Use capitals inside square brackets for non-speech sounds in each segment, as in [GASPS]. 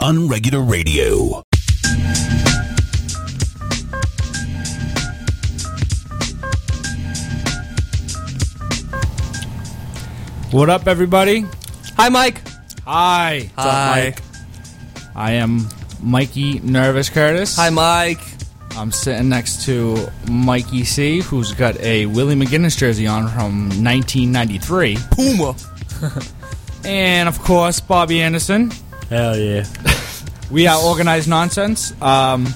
Unregular Radio. What up, everybody? Hi, Mike. Hi. Hi. mike I am Mikey Nervous Curtis. Hi, Mike. I'm sitting next to Mikey C, who's got a Willie McGinest jersey on from 1993. Puma. [LAUGHS] And, of course, Bobby Anderson. Hell yeah. We are Organized Nonsense. Um,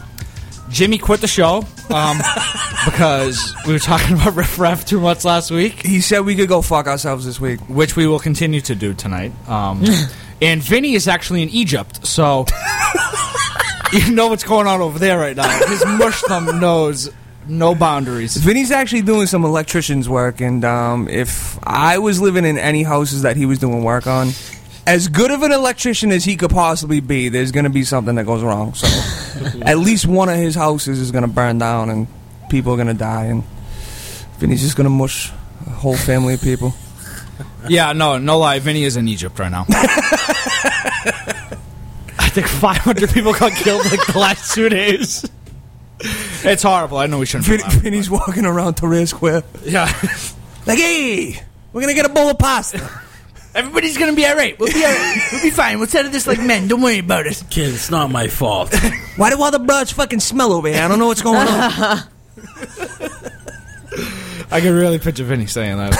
Jimmy quit the show um, [LAUGHS] because we were talking about Riff Raff too much last week. He said we could go fuck ourselves this week. which we will continue to do tonight. Um, [LAUGHS] and Vinny is actually in Egypt, so [LAUGHS] you know what's going on over there right now. His mush thumb knows no boundaries. Vinny's actually doing some electrician's work, and um, if I was living in any houses that he was doing work on, as good of an electrician as he could possibly be, there's going to be something that goes wrong. So, [LAUGHS] at least one of his houses is going to burn down, and people are going to die, and Vinny's just going to mush a whole family of people. [LAUGHS] Yeah, no, no lie. Vinny is in Egypt right now. [LAUGHS] I think 500 people got killed like the last two days. It's horrible. I know we shouldn't. be laughing, Vinny's walking around Tahrir Square, but- yeah. like, hey, we're going to get a bowl of pasta. Everybody's gonna be all right. We'll be all right. We'll be fine. We'll settle this like men. Don't worry about it. Kid, it's not my fault. [LAUGHS] Why do all the birds fucking smell over here? I don't know what's going on. I can really picture Vinny saying that.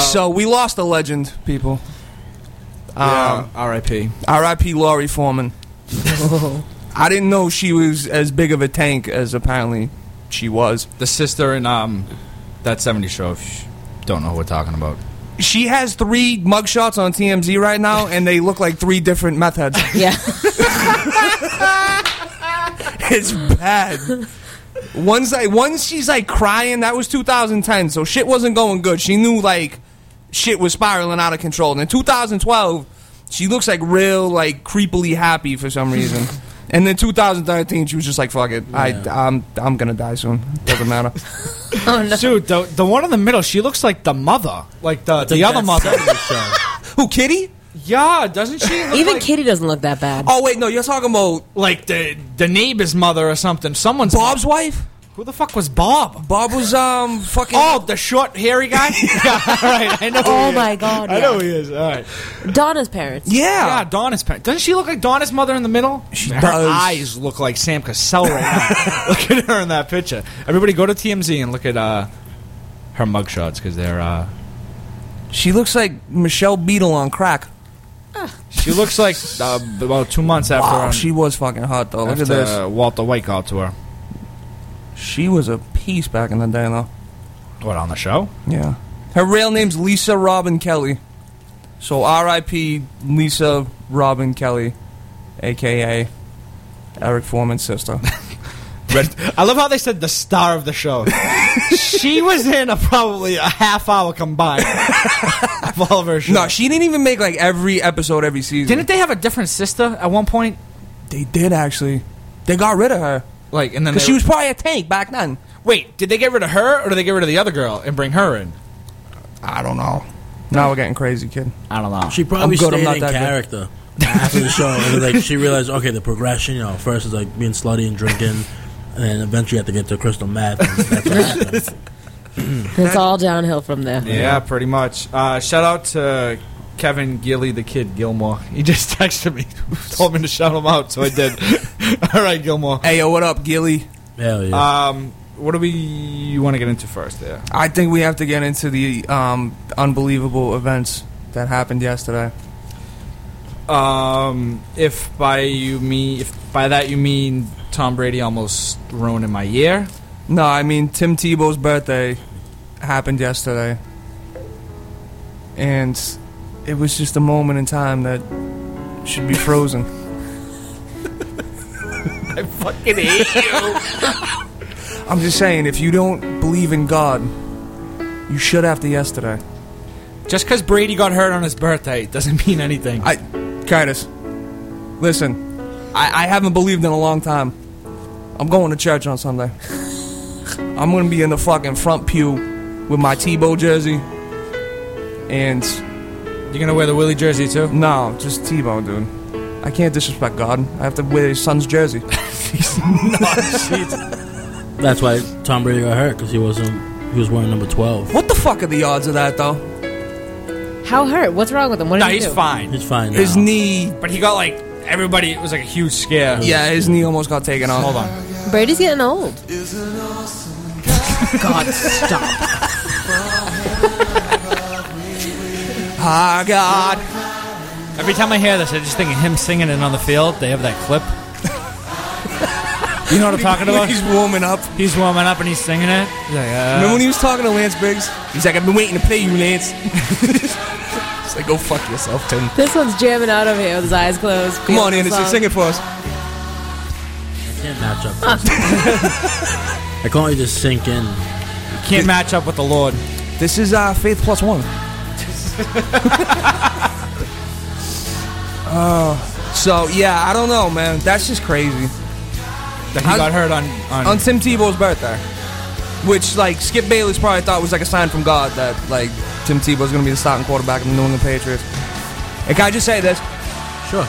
[LAUGHS] so we lost a legend, people. Um, R.I.P. R.I.P. Laurie Forman. [LAUGHS] I didn't know she was as big of a tank as apparently she was. the sister in um that 70s show. If you don't know who we're talking about. She has three mugshots on TMZ right now, and they look like three different meth heads. [LAUGHS] Yeah. [LAUGHS] It's bad. One's like, once she's like crying. That was 2010, so shit wasn't going good. She knew like shit was spiraling out of control. And in 2012, she looks like real like creepily happy for some reason. And then 2013, she was just like, "Fuck it, I, I'm, I'm gonna die soon. Doesn't matter." [LAUGHS] Oh no. Dude, the the one in the middle, she looks like the mother, like the the other mother. [LAUGHS] Who, Kitty? yeah, doesn't she? Look Even like, Kitty doesn't look that bad. Oh wait, no, you're talking about like the the neighbor's mother or something. Someone's Bob's wife. Who the fuck was Bob? Bob was um fucking. Oh, the short, hairy guy. [LAUGHS] yeah, all right. I know. who Oh he is. my God, I know yeah. who he is. All right. Donna's parents. yeah. Yeah, Donna's parents. Doesn't she look like Donna's mother in the middle? She her does. eyes look like Sam Cassell right now. [LAUGHS] look at her in that picture. Everybody go to TMZ and look at uh, her mugshots because they're. Uh, She looks like Michelle Beadle on crack. she looks like uh, about two months after, Wow, um, she was fucking hot though. Look after at this. uh, Walter White got to her. She was a piece back in the day though. What on the show? Yeah. Her real name's Lisa Robin Kelly. So R.I.P. Lisa Robin Kelly, aka Eric Forman's sister. [LAUGHS] I love how they said the star of the show. [LAUGHS] she was in a probably a half hour combined [LAUGHS] of all of her shows. no, she didn't even make like every episode every season. Didn't they have a different sister at one point? They did actually. They got rid of her Like, and then because she were- was probably a tank back then. Wait, did they get rid of her or did they get rid of the other girl and bring her in? I don't know. Now we're getting crazy, kid. I don't know. She probably I'm good, I'm stayed not in that good. character after the show. And like she realized, okay, the progression. You know, first is like being slutty and drinking, and then eventually you have to get to crystal meth. And that's what [LAUGHS] happened. It's all downhill from there. Yeah, pretty much. Uh, shout out to Kevin Gilly, the kid Gilmore. He just [LAUGHS] texted me, told me to shout him out, so I did. [LAUGHS] All right, Gilmore. Hey, yo, what up, Gilly? Hell yeah. Um, what do we you want to get into first? There. I think we have to get into the um, unbelievable events that happened yesterday. Um, if by you mean if by that you mean Tom Brady almost ruining my year, No, I mean Tim Tebow's birthday happened yesterday, and it was just a moment in time that should be frozen. [LAUGHS] I fucking hate you. [LAUGHS] I'm just saying, if you don't believe in God, you should after yesterday. Just because Brady got hurt on his birthday doesn't mean anything. I, Curtis, listen, I, I haven't believed in a long time. I'm going to church on Sunday. [LAUGHS] I'm gonna be in the fucking front pew with my Tebow jersey, and You're gonna wear the Willie jersey too? no, just Tebow, dude. I can't disrespect God. I have to wear his son's jersey. [LAUGHS] That's why Tom Brady got hurt because he wasn't. He was wearing number twelve. what the fuck are the odds of that though? How hurt? What's wrong with him? What did No, he he's do? fine. He's fine now. His knee. But he got like everybody. It was like a huge scare. Yeah, his knee almost got taken off. Hold on. Brady's getting old. [LAUGHS] God, stop. Ah, God. Every time I hear this, I just think of him singing it on the field. They have that clip. you know what I'm talking about? He's warming up. He's warming up and he's singing it. He's like, uh, Remember when he was talking to Lance Briggs? He's like, I've been waiting to play you, Lance. [LAUGHS] it's like, go fuck yourself, Tim. This one's jamming out of here with his eyes closed. Come on, Beautiful Anderson, sing it for us. I can't match up. [LAUGHS] I can only just sink in. can't match up with the Lord. This is uh, Faith Plus One. [LAUGHS] Oh, so yeah, I don't know, man. That's just crazy. That he How's- got hurt on. on, On Tim Tebow's birthday, which like Skip Bayless probably thought was like a sign from God that like Tim Tebow's gonna be the starting quarterback of the New England Patriots. And can I just say this? Sure.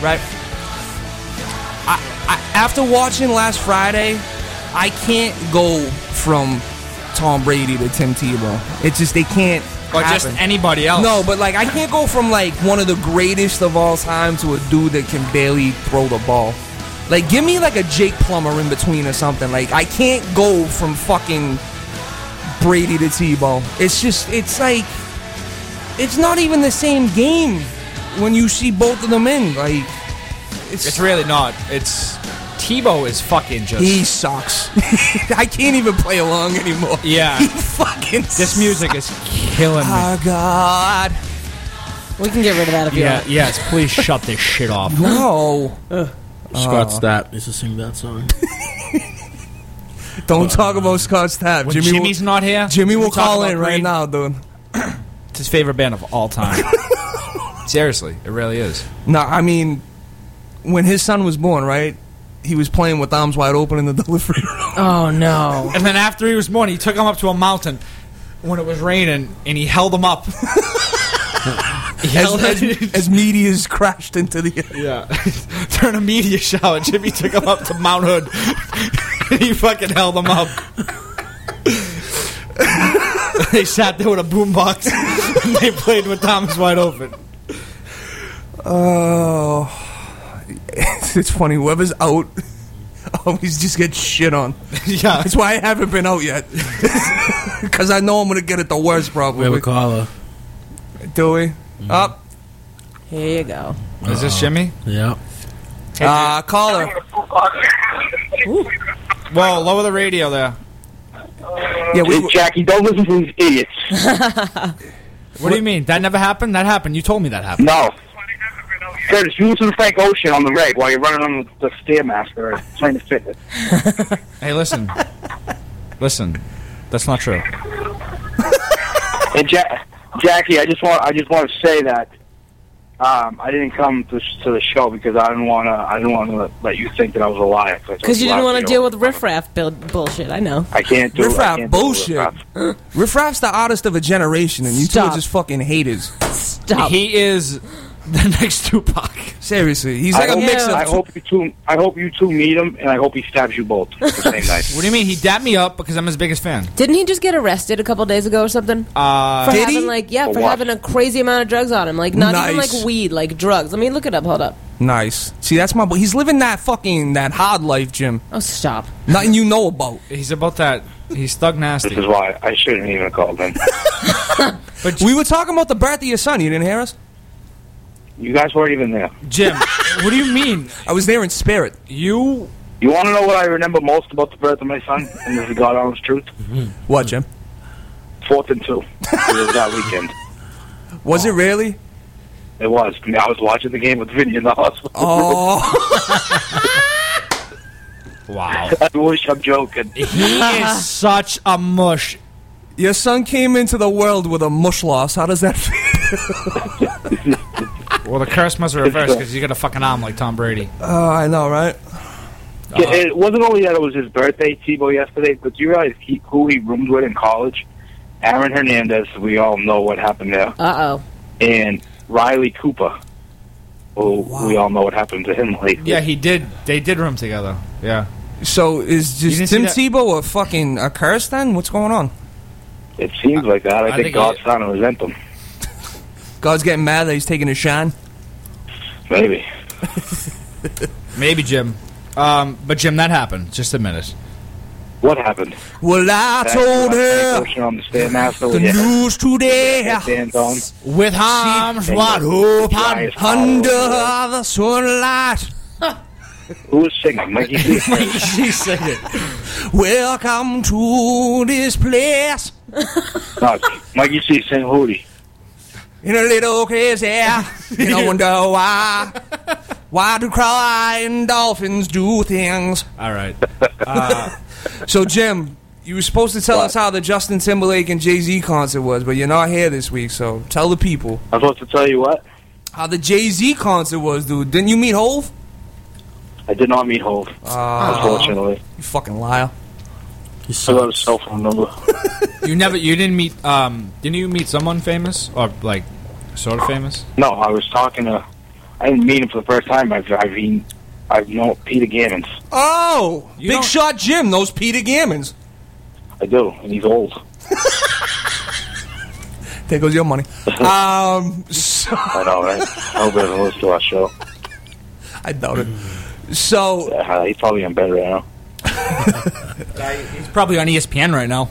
right? I, I, after watching last Friday, I can't go from Tom Brady to Tim Tebow. It's just they can't. Or just anybody else. No, but like I can't go from like one of the greatest of all time to a dude that can barely throw the ball. Like give me like a Jake Plummer in between or something. Like I can't go from fucking Brady to Tebow. It's just it's like it's not even the same game when you see both of them in. Like it's, It's really not. It's Tebow is fucking just. he sucks. [LAUGHS] I can't even play along anymore. yeah. [LAUGHS] He fucking this music is killing me. Oh God. We can get rid of that if you Yeah. want. Yes. Please shut this shit off. No. Scott Stapp used uh, to sing that song. [LAUGHS] Don't talk about Scott Stapp. When Jimmy Jimmy's not here, Jimmy we will talk call about in right Brady. now, dude. It's his favorite band of all time. [LAUGHS] Seriously, it really is. No, I mean, when his son was born, right? He was playing with arms wide open in the [LAUGHS] delivery room. Oh no. And then after he was born, he took him up to a mountain when it was raining, and he held them up. [LAUGHS] he held As, as, as meteors crashed into the. yeah. [LAUGHS] During a meteor shower, Jimmy took him up to Mount Hood. and [LAUGHS] he fucking held him up. they sat there with a boombox and they played with Thomas wide open. Oh, it's funny. Whoever's out [LAUGHS] always just gets shit on. [LAUGHS] yeah. That's why I haven't been out yet. [LAUGHS] Because I know I'm gonna get it the worst, probably. We have probably. a caller. Do we? Up. Here you go. Is this Jimmy? Yeah. Uh, caller. Whoa, lower the radio there. Yeah, we, Hey, Jackie, don't listen to these idiots. What do you mean? That never happened? That happened. You told me that happened. No. Curtis, you listen to Frank Ocean on the reg while you're running on the Stairmaster or Planet Fitness. Hey, listen. listen. That's not true. Hey, ja- Jackie, I just want I just want to say that um, I didn't come to, to the show because I didn't want to I didn't want to let you think that I was a liar. Because you didn't want to deal with riffraff build bullshit. I know. I can't do I Riffraff can't do bullshit. riffraff. Riff Raff's the oddest of a generation, and you two are just fucking haters. Stop. He is [LAUGHS] the next Tupac. Seriously, he's I like a hope, mix of. I hope you two. I hope you two meet him, and I hope he stabs you both the same night. [LAUGHS] What do you mean? He dapped me up because I'm his biggest fan. Didn't he just get arrested a couple days ago or something? Uh, for Did having he? like yeah, For for having a crazy amount of drugs on him. Like not even like weed, like drugs. Let me look it up. Hold up. Nice. See, that's my boy. He's living that fucking that hard life, Jim. Oh stop. Nothing you know about. he's about that. He's thug nasty. This is why I shouldn't even call called [LAUGHS] in. We were talking about the birth of your son. You didn't hear us? You guys weren't even there. Jim, [LAUGHS] what do you mean? I was there in spirit. You You want to know what I remember most about the birth of my son? And this is God honest truth. Mm-hmm. What, Jim? Fourth and two. It was that weekend. Was it really? It was. I, mean, I was watching the game with Vinny in the hospital. Oh, [LAUGHS] wow. I wish I'm joking. He is such a mush. Your son came into the world with a mush loss. How does that feel? [LAUGHS] Well, the curse must have reversed because you got a fucking arm like Tom Brady. Oh, I know, right? Yeah, It wasn't only that it was his birthday, Tebow, yesterday, but do you realize he, who he roomed with in college? Aaron Hernandez. We all know what happened there. Uh oh. And Riley Cooper. who we all know what happened to him lately. Yeah, he did. They did room together. Yeah. So is just Tim Tebow a fucking a curse then? What's going on? It seems like that. I, I think, think God's he- trying to resent him. God's getting mad that he's taking a shine. Maybe. [LAUGHS] Maybe Jim. Um, but Jim, that happened. Just a minute. What happened? Well, I told her on the Stairmaster the with your news today. With arms wide open. Under the sunlight, Who was singing? Mikey C. [LAUGHS] She's singing. welcome to this place. No, Mikey C. Sing Hootie. In a little crazy, and I wonder why. Why do crying dolphins do things? All right. [LAUGHS] So, Jim, you were supposed to tell What? us how the Justin Timberlake and Jay Z concert was, but you're not here this week, so tell the people I was supposed to tell you what? how the Jay Z concert was, dude. Didn't you meet Hove? I did not meet Hove, Uh, unfortunately. you fucking liar. He I got his sucks. cell phone number. [LAUGHS] You never. You didn't meet. Um. Didn't you meet someone famous or like, sort of famous? No, I was talking to. I didn't meet him for the first time. I've I've been, I've known Peter Gammons. Oh, You Big don't- Shot Jim knows Peter Gammons. I do, and he's old. [LAUGHS] There goes your money. [LAUGHS] um, so, I know, right? I hope he doesn't listen to our show. I doubt it. So, Uh, he's probably in bed right now. He's probably on ESPN right now.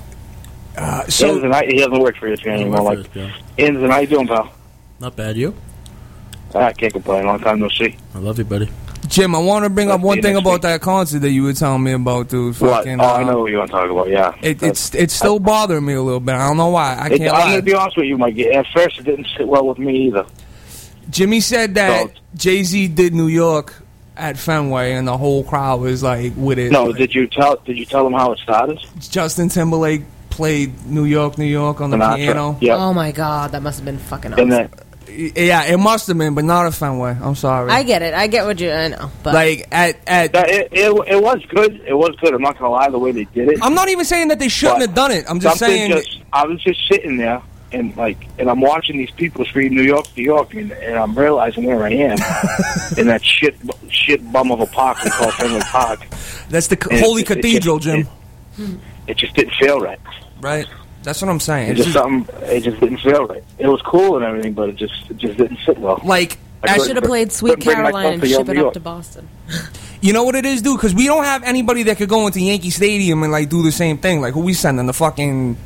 uh, So, so Anderson, I, he doesn't work for ESPN He anymore. worked Like, for us, yeah. How you doing, pal? Not bad, you? I can't complain. Long time no see. I love you, buddy. Jim, I want to bring up Let's one thing about week. that concert that you were telling me about, dude. What? Fucking, Oh, I uh, know what you want to talk about. Yeah, It, it's it's still bothering me a little bit. I don't know why. I It, can't I'm lie. gonna be honest with you, Mike. At first, it didn't sit well with me either. Jimmy said that So- Jay Z did New York at Fenway, and the whole crowd was like with it. No, Like, did you tell? Did you tell them how it started? Justin Timberlake played New York, New York on the Sinatra. piano. Yeah, Oh my god, that must have been fucking and awesome. then Yeah, it must have been, but not at Fenway. I'm sorry. I get it. I get what you. I know, but like at at. that, it, it it was good. It was good. I'm not gonna lie. The way they did it, I'm not even saying that they shouldn't have done it. I'm just something saying. just I was just sitting there and like and I'm watching these people scream New York, New York, and, and I'm realizing where I am [LAUGHS] in that shit shit bum of a park we call Fenway Park. that's the And Holy it- it Cathedral, just- Jim. It, it just didn't feel right. right? That's what I'm saying. It just just, something. It just didn't feel right. It was cool and everything, but it just it just didn't sit well. like I I should have played Sweet couldn't bring myself Caroline and to ship it up to Boston. [LAUGHS] You know what it is, dude? Because we don't have anybody that could go into Yankee Stadium and like do the same thing. Like who we sending the fucking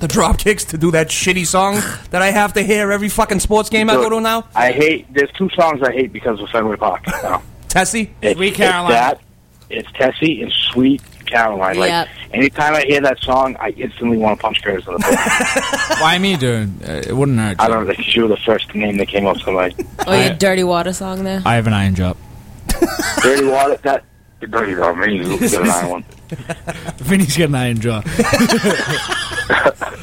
the drop kicks to do that shitty song that I have to hear every fucking sports game I go to now. I hate. There's two songs I hate because of Fenway Park. Now. [LAUGHS] Tessie. It's, Sweet Caroline. It's that. It's Tessie and Sweet Caroline. Like Yep. anytime I hear that song, I instantly want to punch Curtis in the face. [LAUGHS] Why me, dude? Uh, it wouldn't hurt. I don't know because you were the first name that came up to my Oh, your Dirty Water song there. I have an iron job. dirty water. That dirty water. Me, you get an iron one. [LAUGHS] Vinny's got an iron job. [LAUGHS]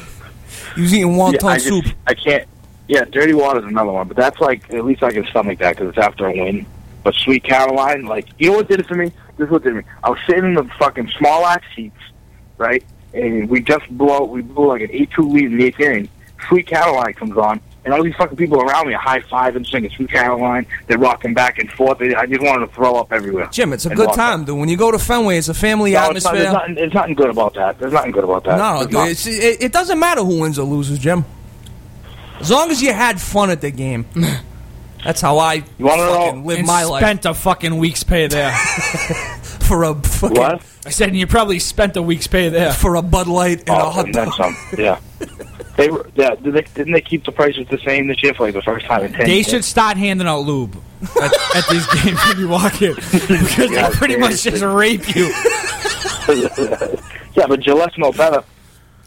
He was eating wonton Yeah, I just, soup. I can't. Yeah, dirty water's another one, but that's like at least I can stomach that because it's after a win. But Sweet Caroline, like you know what did it for me? This is what did it for me. I was sitting in the fucking small axe seats, right? And we just blew we blew like an eight two lead in the eighth inning. Sweet Caroline comes on, and all these fucking people around me are high five and singing Sweet Caroline. They're rocking back and forth. I just wanted to throw up everywhere. Jim, it's a good walk time, dude. When you go to Fenway, it's a family No, it's not, there's, nothing, there's nothing good about that. There's nothing good about that. No, dude, not. it, it doesn't matter who wins or loses, Jim. As long as you had fun at the game. [LAUGHS] That's how I You wanna know- live And my life spent a fucking week's pay there. [LAUGHS] for a fucking What? I said, and you probably spent a week's pay there. for a Bud Light and a Oh, hot and then dog. some. Yeah. [LAUGHS] They were, yeah, did they, didn't they keep the prices the same this year for like the first time in ten They years? should start handing out lube at, at these [LAUGHS] games when you walk in [LAUGHS] because Yeah, they pretty much just rape you. [LAUGHS] yeah, but Gillette's no better.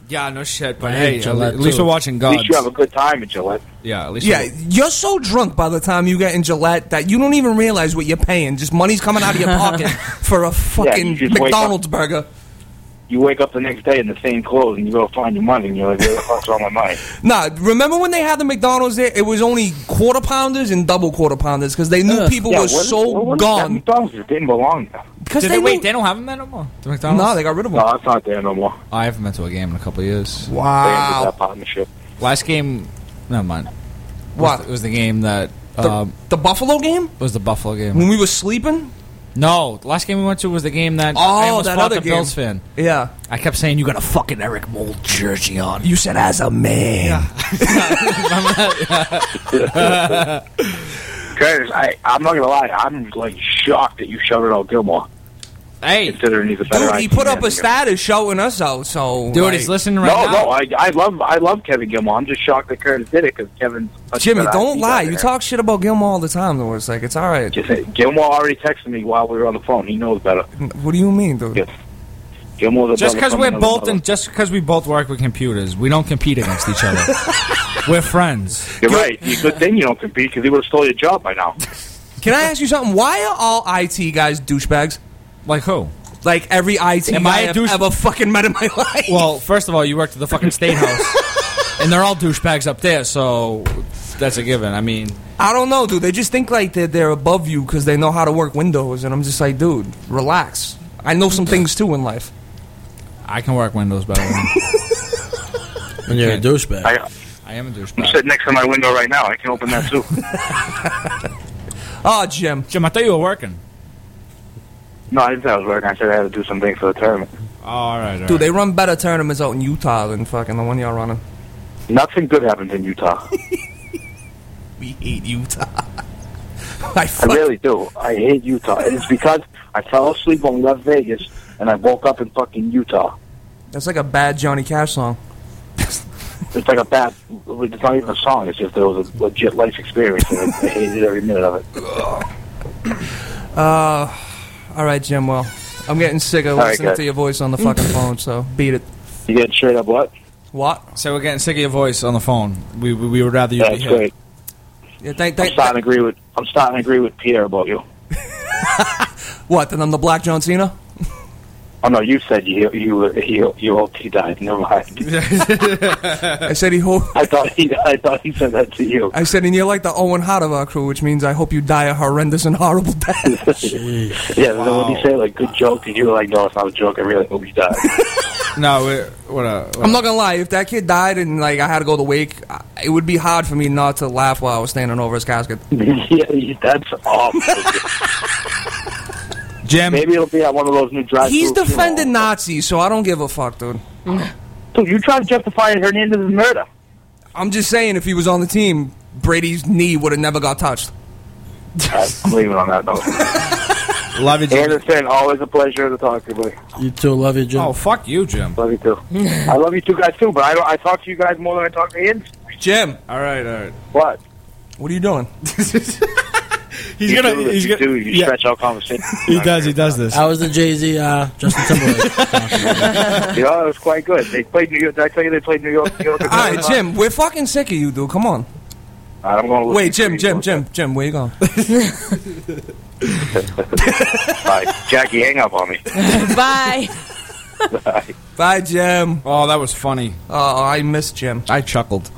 Yeah, no shit. But hey, hate at least too. we're watching At least you have a good time at Gillette. yeah, at least. Yeah, we're- you're so drunk by the time you get in Gillette that you don't even realize what you're paying. Just money's coming out of your pocket for a fucking you just wake McDonald's burger. You wake up the next day in the same clothes and you go find your money and you're like, where the fuck's wrong with mine? Nah, remember when they had the McDonald's there? It was only quarter pounders and double quarter pounders because they knew Ugh. people yeah, were so what is that gone. McDonald's it didn't belong there. Because they they, wait, knew- they don't have them there no more. The McDonald's. no, they got rid of them. No, that's not there no more. I haven't been to a game in a couple of years. They ended Wow. that partnership. Last game, never mind. What? It was the game that The, Um, the Buffalo game it was the Buffalo game. when we were sleeping. No, the last game we went to was the game that Oh, I almost that fought other the game. Bills fan. Yeah, I kept saying you got a fucking Eric Moulds jersey on. you said as a man. Curtis, [LAUGHS] I, I'm not gonna lie, I'm like shocked that you shouted out Gilmore, Hey, considering he's a better. Dude, he put up a status showing us out. So, dude, like, he's listening right No, now. no, I, I love I love Kevin Gilmore. I'm just shocked that Curtis did it because Kevin. Jimmy, don't lie. You talk shit about Gilmore all the time. Though it's like it's all right. Just say, Gilmore already texted me while we were on the phone. He knows better. What do you mean, dude? Yeah. Gilmore's just because we're both mother. and just because we both work with computers, we don't compete against each other. [LAUGHS] we're friends. You're right. You good thing you don't compete because he would have stole your job by now. Can I ask you something? Why are all IT guys douchebags? Like who? Like every IT Am guy I a I've douche- ever fucking met in my [LAUGHS] life. Well, first of all, you worked at the fucking state house, [LAUGHS] and they're all douchebags up there, so that's a given. I mean, I don't know, dude. They just think like they're, they're above you because they know how to work Windows, and I'm just like, dude, relax. I know some things too in life. I can work Windows better. Than [LAUGHS] And you're a douchebag. I, I am a I'm douchebag. sitting next to my window right now. I can open that too. Oh, Jim. Jim, I thought you were working. No, I didn't say I was working. I said I had to do some things for the tournament. Oh, all right, all right. Dude, they run better tournaments out in Utah than fucking the one y'all running. Nothing good happens in Utah. [LAUGHS] We hate Utah. [LAUGHS] I I really do. I hate Utah. And it's because I fell asleep on Las Vegas and I woke up in fucking Utah. That's like a bad Johnny Cash song. [LAUGHS] It's like a bad. It's not even a song. It's just it was a legit life experience, and I, I hated every minute of it. Uh, all right, Jim. Well, I'm getting sick of All right, listening guys. to your voice on the fucking [LAUGHS] phone. So beat it. You get straight up what? What? So we're getting sick of your voice on the phone. We we, we would rather you That's be here. great. Yeah, thank, I'm starting to agree with. I'm starting to agree with Pierre about you. [LAUGHS] what? Then I'm the Black John Cena. Oh no, you said you you you you hoped he died. Never mind. [LAUGHS] I said he. Ho- I thought he I thought he said that to you. I said, and you're like the Owen Hart of our crew, which means I hope you die a horrendous and horrible death. Jeez. [LAUGHS] Yeah, then when he said like good joke, and you were like, no, it's not a joke. I really hope he died. [LAUGHS] No, we're, what a. What I'm not gonna lie. If that kid died and like I had to go to wake, it would be hard for me not to laugh while I was standing over his casket. yeah, that's awful. Jim. Maybe it'll be at one of those new drive. He's defending Nazis, so I don't give a fuck, dude. Dude, you trying to justify Hernandez's murder? I'm just saying, if he was on the team, Brady's knee would have never got touched. I'm [LAUGHS] leaving on that note. Love you, Jim. Anderson, always a pleasure to talk to you, buddy. You too. Love you, Jim. Oh, fuck you, Jim. Love you too. [LAUGHS] I love you two guys too, but I don't, I talk to you guys more than I talk to Anderson. Jim, All right, all right. What? what are you doing? [LAUGHS] He's You gonna. do He's you gonna. do. You yeah, stretch out conversation. he does. He does this. How was the Jay Z uh, Justin Timberlake? concert? You know, it was quite good. They played New York. Did I tell you they played New York? New York All right, Jim, we're fucking sick of you, dude. Come on. All right, I'm going to Wait, to Jim. Jim, Jim, Jim, where you going? [LAUGHS] Bye. Jackie, hang up on me. [LAUGHS] Bye. Bye. Bye, Jim. Oh, that was funny. Oh, I miss Jim. I chuckled.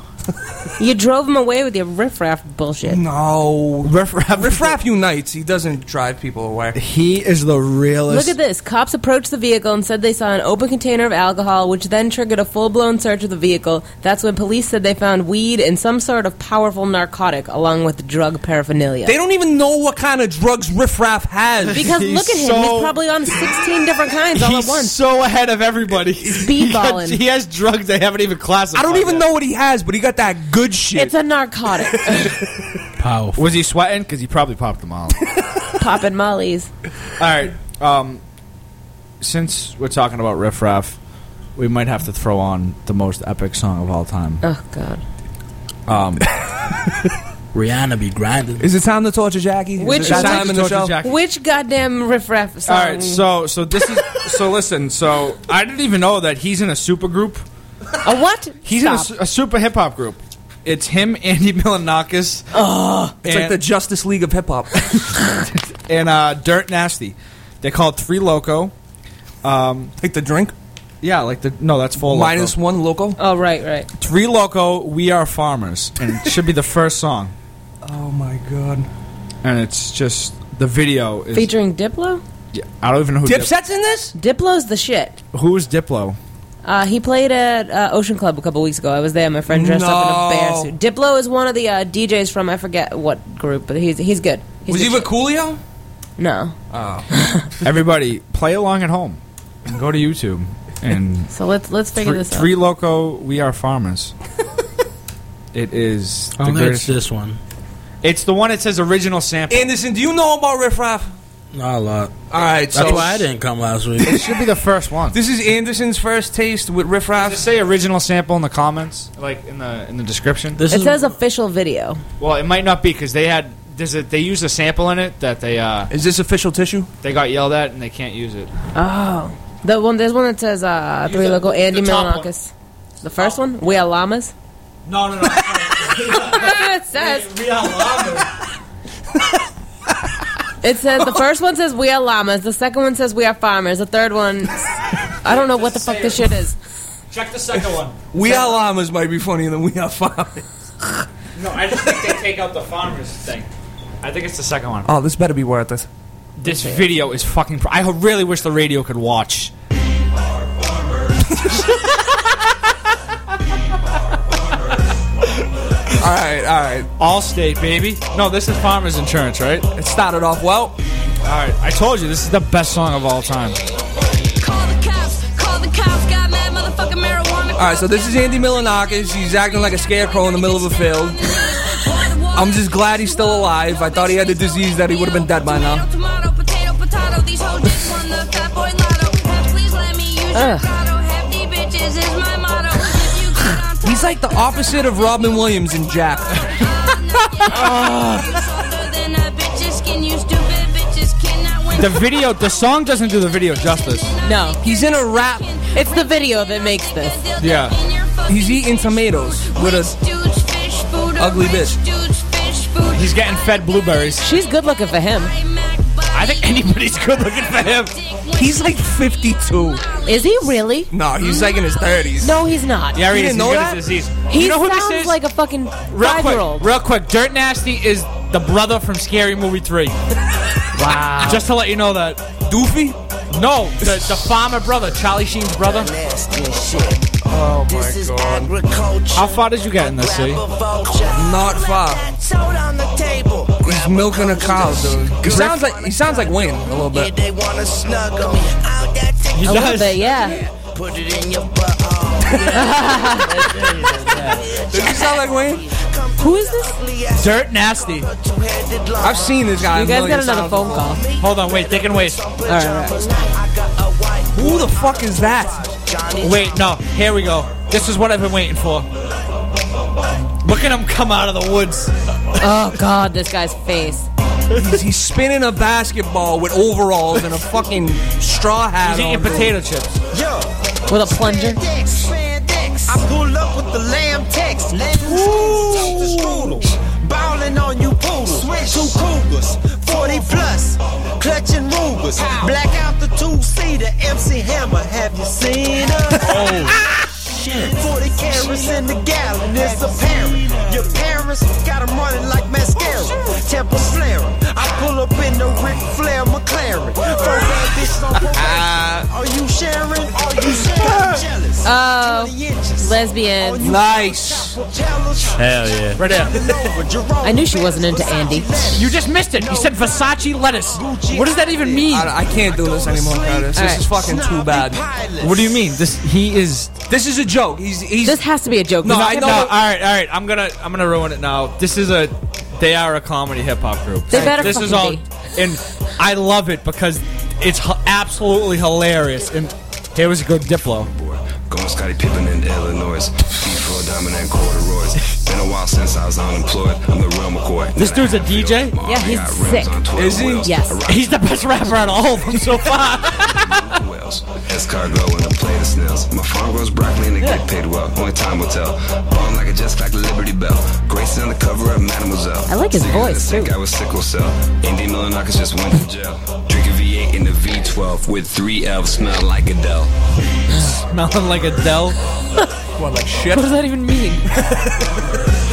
You drove him away with your riffraff bullshit. No. Riff Raff. Riff Raff unites. He doesn't drive people away. He is the realest. Look at this. Cops approached the vehicle and said they saw an open container of alcohol, which then triggered a full blown search of the vehicle. That's when police said they found weed and some sort of powerful narcotic, along with drug paraphernalia. They don't even know what kind of drugs Riff Raff has. [LAUGHS] because He's look at him. so- He's probably on 16 different kinds all He's at once. so ahead of everybody. He, got- [LAUGHS] he has drugs they haven't even classified. I don't even yet. know what he has, but he got that good shit. It's a narcotic. [LAUGHS] Powerful. Was he sweating? Because he probably popped them all. [LAUGHS] Popping mollies. all right. Um, since we're talking about Riff Raff, we might have to throw on the most epic song of all time. Oh, God. Um, [LAUGHS] Rihanna be grinding. Is it time to torture Jackie? Is Which it that time in the Torture show? Jackie. Which goddamn riffraff song? All right, so so this is so listen. So I didn't even know that he's in a super group. A what? He's Stop. in a, a super hip hop group. It's him, Andy Milonakis, It's like the Justice League of hip hop. [LAUGHS] and uh, Dirt Nasty. They call it Three Loco. Um, like the drink. yeah, like the no, that's full Minus Loco. one local. Oh, right, right. Three Loco. We are farmers, and it should be the first song. Oh my god. And it's just the video is. Featuring Diplo? Yeah, I don't even know who Dip- Dipset's in this? Diplo's the shit. who is Diplo. Uh, he played at uh, Ocean Club a couple weeks ago. I was there. My friend dressed up in a bear suit. Diplo is one of the uh, DJs from I forget what group, but he's he's good. He's Was he good with shit. Coolio? No. [LAUGHS] Everybody, play along at home. And go to YouTube and [LAUGHS] So let's let's figure three, this out. three loco. We are farmers. [LAUGHS] it is the I think it's greatest. this one. It's the one that says original sample. Anderson, do you know about Riff Raff? Not a lot. All right, That's why I didn't come last week. It should be the first one. this is Anderson's first taste with Riff Raff. Just say original sample in the comments, like in the in the description. This It is says official video. Well, it might not be because they had there's a, they used a sample in it that they uh Is this official tissue? they got yelled at and they can't use it. Oh, the one there's one that says uh, three local Andy the top Milonakis. The first one, we are llamas. No, no, no. [LAUGHS] That's what it says. we are llamas. It says the first one says we are llamas. The second one says we are farmers. The third one, I don't know what the fuck this shit is. Check the second one. We are llamas might be funnier than we are farmers. No, I just think they take out the farmers thing. I think it's the second one. Oh, this better be worth it. This video is fucking. Pr- I really wish the radio could watch. [LAUGHS] right, all right. Allstate, baby. No, this is farmers insurance, right? All It started off well. All right, I told you this is the best song of all time. Call the cops, call the cops, got mad motherfucking marijuana. All right, so this is Andy Milonakis. He's acting like a scarecrow in the middle of a field. I'm just glad he's still alive. I thought he had the disease that he would have been dead by now. Tomato, potato, potato, these hoes just won the fat boy lotto. Please let me use your Ugh. Like the opposite of Robin Williams in Jack. softer than a bitch's [LAUGHS] skin, you stupid bitches cannot win. The video, the song doesn't do the video justice. No, He's in a rap. it's the video that makes this. Yeah. He's eating tomatoes with a. ugly bitch. He's getting fed blueberries. She's good looking for him. I think anybody's good looking for him. He's like 52. Is he really? No, he's like in his 30s. No, he's not. Yeah, You he didn't know He's that? disease. He you know who sounds this is? like a fucking real five year old. quick, real quick. Dirt Nasty is the brother from Scary Movie Three. [LAUGHS] Wow. Just to let you know that. Doofy? No, the, the farmer brother, Charlie Sheen's brother. Oh my god. How far did you get in this? See? Not far. He's milking a cow, dude. He sounds like he sounds like Wayne a little bit. He a little does. bit, yeah. [LAUGHS] Does he sound like Wayne? Who is this? Dirt Nasty. I've seen this guy. You guys got another phone call. Hold on, wait. They can wait. All right, all right. Who the fuck is that? Wait, no. Here we go. This is what I've been waiting for. Look at him come out of the woods. Oh God, this guy's face. He's, he's spinning a basketball with overalls and a fucking straw hat. He's eating on, dude. potato chips. With a plunger. I pull up with the lamb text. Ooh. strudel. Ballin' on you poodle. Two cougars. 40 plus. Clutching Rugers. Black out the two-seater. MC Hammer. Have you seen her? Oh. [LAUGHS] Oh. Shit. 40 carats in the gallon. It's apparent. Your parents got 'em running like mascara. Temper flaring. I pull up in the Ric Flair McLaren. Four bad bitches on probation. [LAUGHS] Are you sharing? Are you sharing? [LAUGHS] Jealous. Oh, lesbian. Nice. Hell yeah. Right there. [LAUGHS] I knew she wasn't into Andy. You just missed it. You said Versace lettuce. What does that even mean? I, I can't do this anymore, Curtis. This Alright. is fucking too bad. What do you mean? This he is. This is a joke. He's he's. This has to be a joke. No, I know- all right, all right. I'm gonna I'm gonna ruin it now. This is a they are a comedy hip hop group. They better This is all, be. and I love it because it's h- absolutely hilarious. And here was a good Diplo. Going Scotty Pippen in Illinois. Beat for a diamond and corduroys. Been a while since I was unemployed. I'm the real McCoy. This dude's a DJ? Yeah, he's Got rims sick. Is he? wheels. Yes. He's the best rapper out of all of them so far. [LAUGHS] Wells. Escargot and a plate of snails. My farm grows broccoli and they get paid well. Only time will tell. Ballin' like a just like the Liberty Bell. Grace on the cover of Mademoiselle. I like his Sicker than voice, a sick too. guy with sickle cell. Andy Milonakis just went to jail. Drink a V8 in the V12 with three L's. Smell like Adele. Smelling like Adele. [LAUGHS] what, like shit. What does that even mean? [LAUGHS]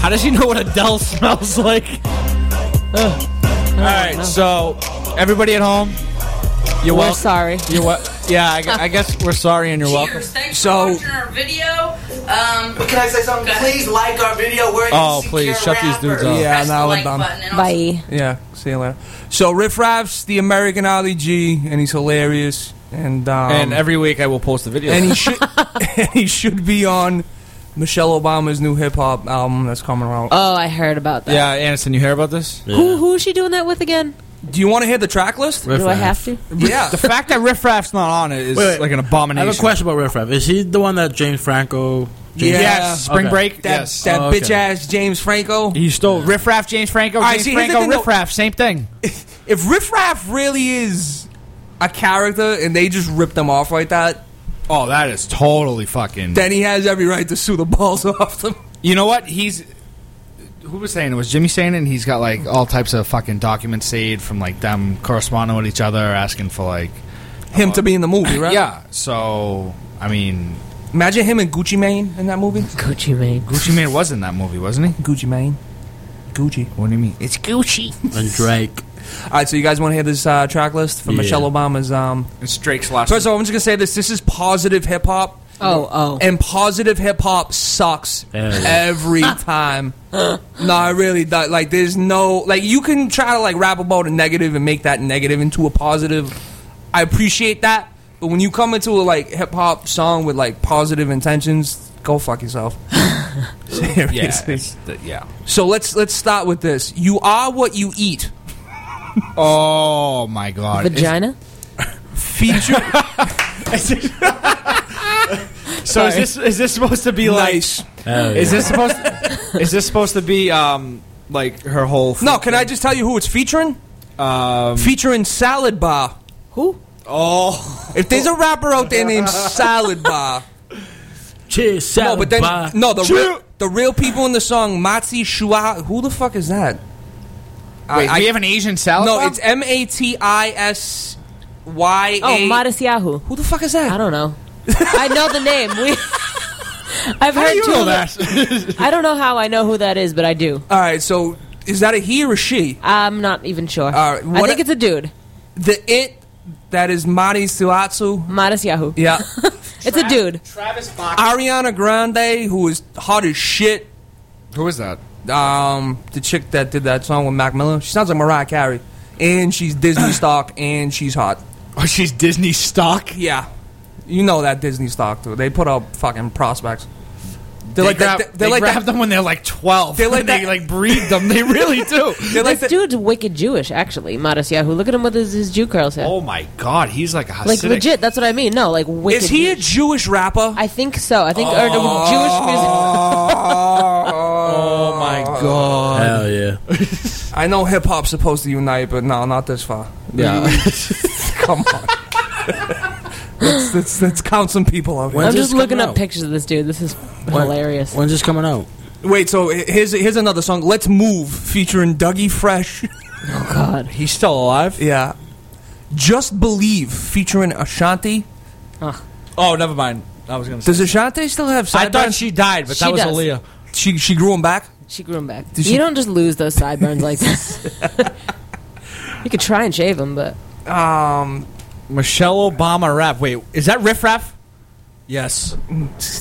How does he know what Adele smells like? Ugh. All right, so everybody at home, you're We're welcome. sorry. You're what? Yeah, I, I guess we're sorry and you're welcome. Thanks So- for watching our video. Um, Can I say something? Please like our video. We're Oh, insecure please, shut these dudes rappers. up. Yeah, press now the we're like done. button and also- Bye. Yeah, see you later. So Riff Raff's the American Ali G, and he's hilarious. And um, and every week I will post a video. and he should [LAUGHS] [LAUGHS] and he should be on Michelle Obama's new hip hop album that's coming out. Oh, I heard about that. yeah, Anderson, you hear about this? Who who is she doing that with again? Do you want to hear the track list? Do I have to? Yeah. The fact that Riff Raff's not on it is Wait, wait. like an abomination. I abomination. have a question about Riff Raff. Is he the one that James Franco? James Yeah. Yes, Spring Okay. Break. that yes. that Oh, okay. bitch ass James Franco. He stole Riff Raff, James Franco, All right, James see, here's the Franco, thing, Riff though. Raff, same thing. If Riff Raff really is a character and they just rip them off like that, Oh, that is totally fucking. then he has every right to sue the balls [LAUGHS] off them. You know what? He's. Who was saying it? Was Jimmy saying it? And he's got like all types of fucking documents saved from like them corresponding with each other, asking for like. Him to be in the movie, right? [LAUGHS] Yeah. So I mean, Imagine him and Gucci Mane in that movie. [LAUGHS] Gucci Mane. Gucci Mane was in that movie, wasn't he? Gucci Mane. Gucci. What do you mean? It's Gucci. And Drake. All right, so you guys want to hear this uh, track list for Yeah. Michelle Obama's? Um, It's Drake's last. first of all, I'm just gonna say this: this is positive hip hop, Oh, oh. and positive hip hop sucks Yeah. every [LAUGHS] time. no, I really do- like. There's no like you can try to like rap about a negative and make that negative into a positive. I appreciate that, but when you come into a like hip hop song with like positive intentions, go fuck yourself. [LAUGHS] Seriously. it's the- yeah. So let's let's start with this. You are what you eat. [LAUGHS] Oh my god. Vagina? Feature [LAUGHS] So is this is this supposed to be like? nice. Hell Is this supposed? To, is this supposed to be um like her whole? No, can I just tell you who it's featuring? Um, Featuring Salad Bar. Who? oh, If there's a rapper out there named Salad Bar, Cheers, no, but then Bye. no, the real, the real people in the song Matzi Shua. Who the fuck is that? wait, I- we have an Asian salad? No, bar? it's M A T I S Y Oh, A. Modest Yahoo. Who the fuck is that? I don't know. I know the name. We. [LAUGHS] I've How heard do you two know of them. that? I don't know how I know who that is, but I do. All right, so is that a he or a she? I'm not even sure. All right, I what think a- it's a dude. The it that is Mari Suatsu. Modest Yahoo. Yeah. [LAUGHS] It's a dude. Travis Bach. Ariana Grande, who is hot as shit. Who is that? um, the chick that did that song with Mac Miller. She sounds like Mariah Carey, and she's Disney stock, and she's hot. Oh, she's Disney stock. Yeah, you know that Disney stock too. They put up fucking prospects. They're They like grab, that. they They're like grab that. them when they're like twelve. They're like [LAUGHS] they that- like breed them. They really [LAUGHS] do. They're like this that. dude's wicked Jewish, actually. Modest Yahoo. Look at him with his, his Jew curls hair. Oh my god, he's like a Hasidic. like legit. That's what I mean. No, like wicked. Is he a Jewish. Jewish rapper? I think so. I think or, no, oh. Jewish music. [LAUGHS] Oh my god. Hell yeah. I know hip hop's supposed to unite, but no, not this far. Yeah. Come on. Let's, let's, let's count some people out here. When's I'm this just looking coming up out? pictures of this dude. This is When- hilarious. When's this coming out? Wait, so here's here's another song. Let's move, featuring Dougie Fresh. Oh God. He's still alive. yeah. Just believe, featuring Ashanti. Oh, never mind. I was gonna say. Does Ashanti still have sideburns? I sideburns? thought she died, but She that was does. Aaliyah. she she grew them back. She grew him back. Did you she- don't just lose those sideburns like this. [LAUGHS] you could try and shave them, but Um, Michelle Obama rap. Wait, is that Riff Raff? Yes.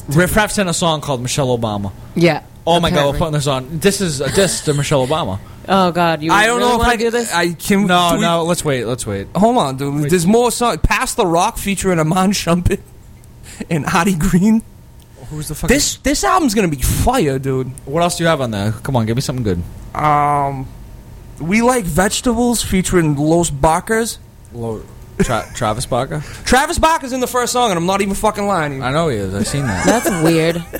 Riff Raff sent a song called Michelle Obama. yeah. Oh my god, we're putting this on. This is a diss to Michelle Obama. Oh God, you I don't really know if I do this. I can. No, do we- no, let's wait, let's wait. Hold on, dude. There's more songs. Past the Rock featuring Iman Shumpert [LAUGHS] and Adi Green. Who's the fuck? This this album's gonna be fire, dude. What else do you have on there? Come on, give me something good. Um, we like vegetables featuring Los Barkers. Tra- Travis Barker. Travis Barker's in the first song, and I'm not even fucking lying. I know he is. I've seen that. That's weird. [LAUGHS]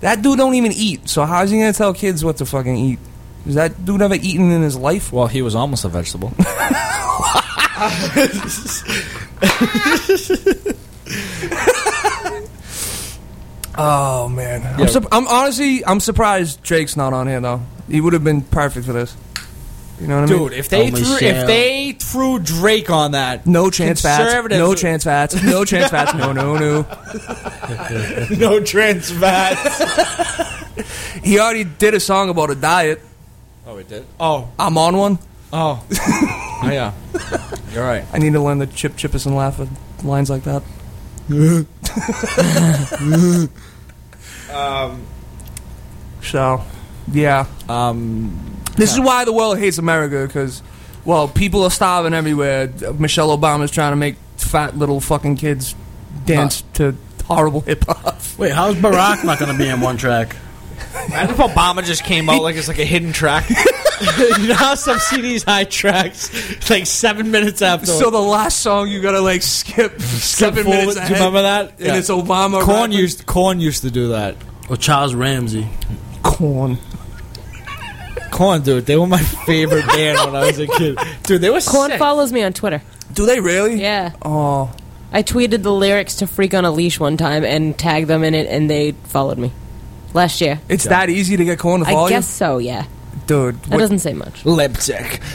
That dude don't even eat. So how's he gonna tell kids what to fucking eat? Is that dude ever eaten in his life? well, he was almost a vegetable. [LAUGHS] Oh man, I'm, sup- I'm honestly I'm surprised Drake's not on here though. He would have been perfect for this. You know what I mean? Dude, if they Oh, threw, Michelle. if they threw Drake on that, No trans fats. No would- trans fats. No [LAUGHS] trans fats. No, no, no. [LAUGHS] no trans fats. [LAUGHS] He already did a song about a diet. oh, it did. Oh, I'm on one. oh, oh yeah. You're right. I need to learn the chip chippers and laughing. lines like that. Um, So, yeah. um, This is why the world hates America because, well, people are starving everywhere. Michelle Obama's trying to make fat little fucking kids dance to horrible hip hop. Wait, how's Barack not going to be in one track? Imagine if Obama just came out like it's like a hidden track. [LAUGHS] you know how some CDs hide tracks like seven minutes after. So the last song you gotta like skip seven forward. minutes Do you ahead. remember that? And it's Obama. Corn rapping. used Korn used to do that. Or Charles Ramsey? corn. Korn, dude, they were my favorite [LAUGHS] band when I was a kid. Dude, they were Korn sick. follows me on Twitter. Do they really? Yeah. Oh, I tweeted the lyrics to Freak on a Leash one time and tagged them in it, and they followed me. Last year. it's that easy to get Korn to follow I guess so, yeah. dude. That what- doesn't say much. Leipzig. [LAUGHS]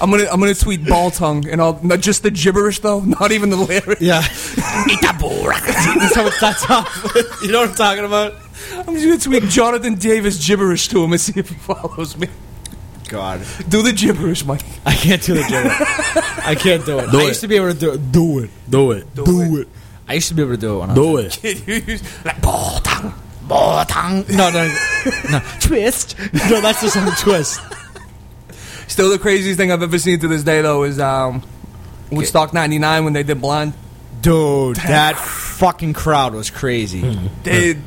I'm gonna I'm gonna tweet ball tongue and I'll not just the gibberish though, not even the lyrics. Yeah. [LAUGHS] That's how it starts off. You know what I'm talking about? I'm just gonna tweet Jonathan Davis gibberish to him and see if he follows me. God. Do the gibberish, Mike. I can't do the gibberish. I can't do it. Do I it. used to be able to do it. Do it. Do it. Do, it. I used to be able to do it when I was Do it. like ball tongue. Ball tongue. No, no, no. [LAUGHS] Twist. No, that's just on twist. Still, the craziest thing I've ever seen to this day though is um, Woodstock '99 when they did Blonde. Dude, that fucking crowd was crazy. They,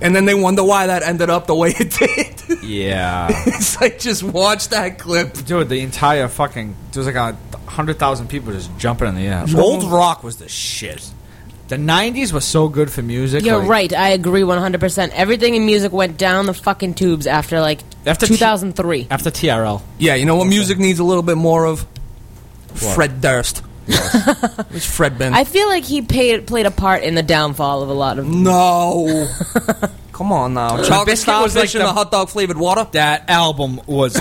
and then they wonder why that ended up the way it did. [LAUGHS] Yeah. it's like just watch that clip. Dude, the entire fucking there was like a hundred thousand people just jumping in the air. Old rock was the shit. The '90s was so good for music. You're like- right. I agree 100%. Everything in music went down the fucking tubes after, like, After T- 2003. After TRL, Yeah, you know what music needs a little bit more of? Fred Durst. Where's [LAUGHS] Fred been? I feel like he paid, played a part in the downfall of a lot of. no. [LAUGHS] Come on now. Chocolate Biscuit was starfish like and the- the hot dog flavored water. that album was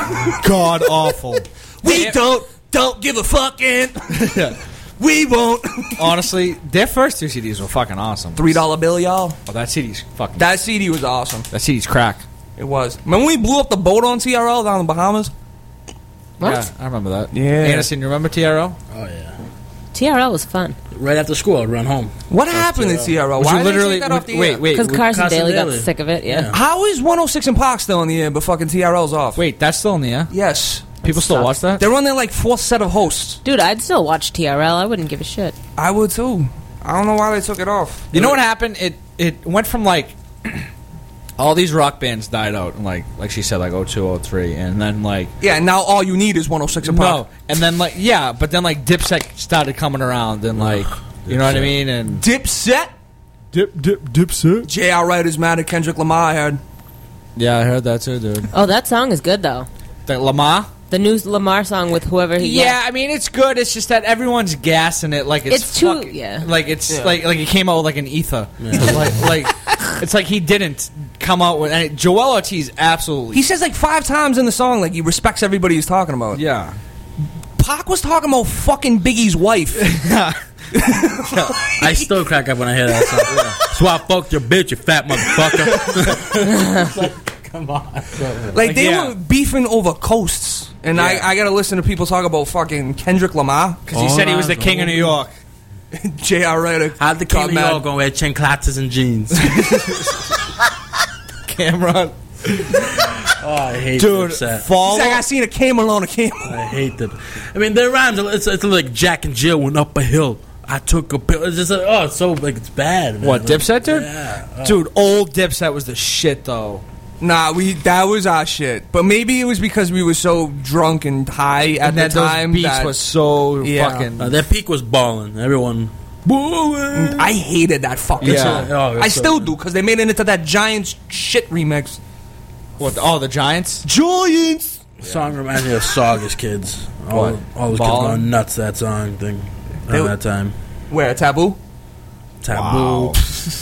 god awful. [LAUGHS] We don't don't give a fucking. We won't. Honestly, their first two CDs were fucking awesome. Three dollar bill, y'all. Oh, that CD's fucking. That CD was awesome. that CD's crack. It was. Remember when we blew up the boat on TRL down in the Bahamas? What? Yeah, I remember that. Yeah. Anderson, you remember TRL? Oh, yeah. TRL was fun. Right after school, I'd run home. What happened in TRL? Uh, why did they literally take that off the wait, air? wait, Because wait, Carson, Carson Daly, got sick of it, yeah. Yeah. How is 106 and Park still on the air, but fucking TRL's off? wait, that's still in the air. Yes. People still watch that. They're on their like fourth set of hosts. Dude, I'd still watch TRL. I wouldn't give a shit. I would too. I don't know why they took it off. You know what happened? It it went from like [CLEARS THROAT] all these rock bands died out, and like like she said, like 02, 03, and then like Yeah, now all you need is 106 and Park. no, and then like yeah, but then like Dipset started coming around, and like you know what I mean, and Dipset. dip dip Dipset. J.R. Writer is mad at Kendrick Lamar. I heard. Yeah, I heard that too, dude. Oh, that song is good, though. The Lamar. The new Lamar song with whoever he Yeah, I mean it's good. It's just that everyone's gassing it like it's, It's too- fuck- yeah. like it's Yeah. like like it came out with like an ether. like like it's like he didn't come out with. And Joell Ortiz absolutely. He says like five times in the song like he respects everybody he's talking about. yeah. Pac was talking about fucking Biggie's wife. [LAUGHS] I still crack up when I hear that song. So I fucked your bitch, you fat motherfucker. [LAUGHS] Like they yeah. were beefing over coasts, and Yeah. I, I gotta listen to people talk about fucking Kendrick Lamar, Because he said he was the king of New York. [LAUGHS] J.R. Writer. How'd the king of New York gonna wear chanclatas and jeans? Cam'ron. [LAUGHS] Oh, I hate Dude, Dipset. follow. He's like, I seen a camel on a camel. I hate them. I mean, their rhymes. It's, it's like Jack and Jill went up a hill. I took a pill. It's just like, oh, it's so like it's bad. Man. what, Like, Dipset, dude? Yeah. Dude, old Dipset was the shit, though. Nah, we that was our shit. But maybe it was because we were so drunk and high at And the that those time beats that was so Yeah. fucking. Uh, their peak was balling. Everyone. Balling. I hated that fucking Yeah. song. Oh, I so still good. do because they made it into that Giants shit remix. what, oh, the Giants? Giants. Song reminds me of Saugus kids. All, What? all those Ballin'? kids going nuts. That song thing. They At that time. Where taboo? Taboo.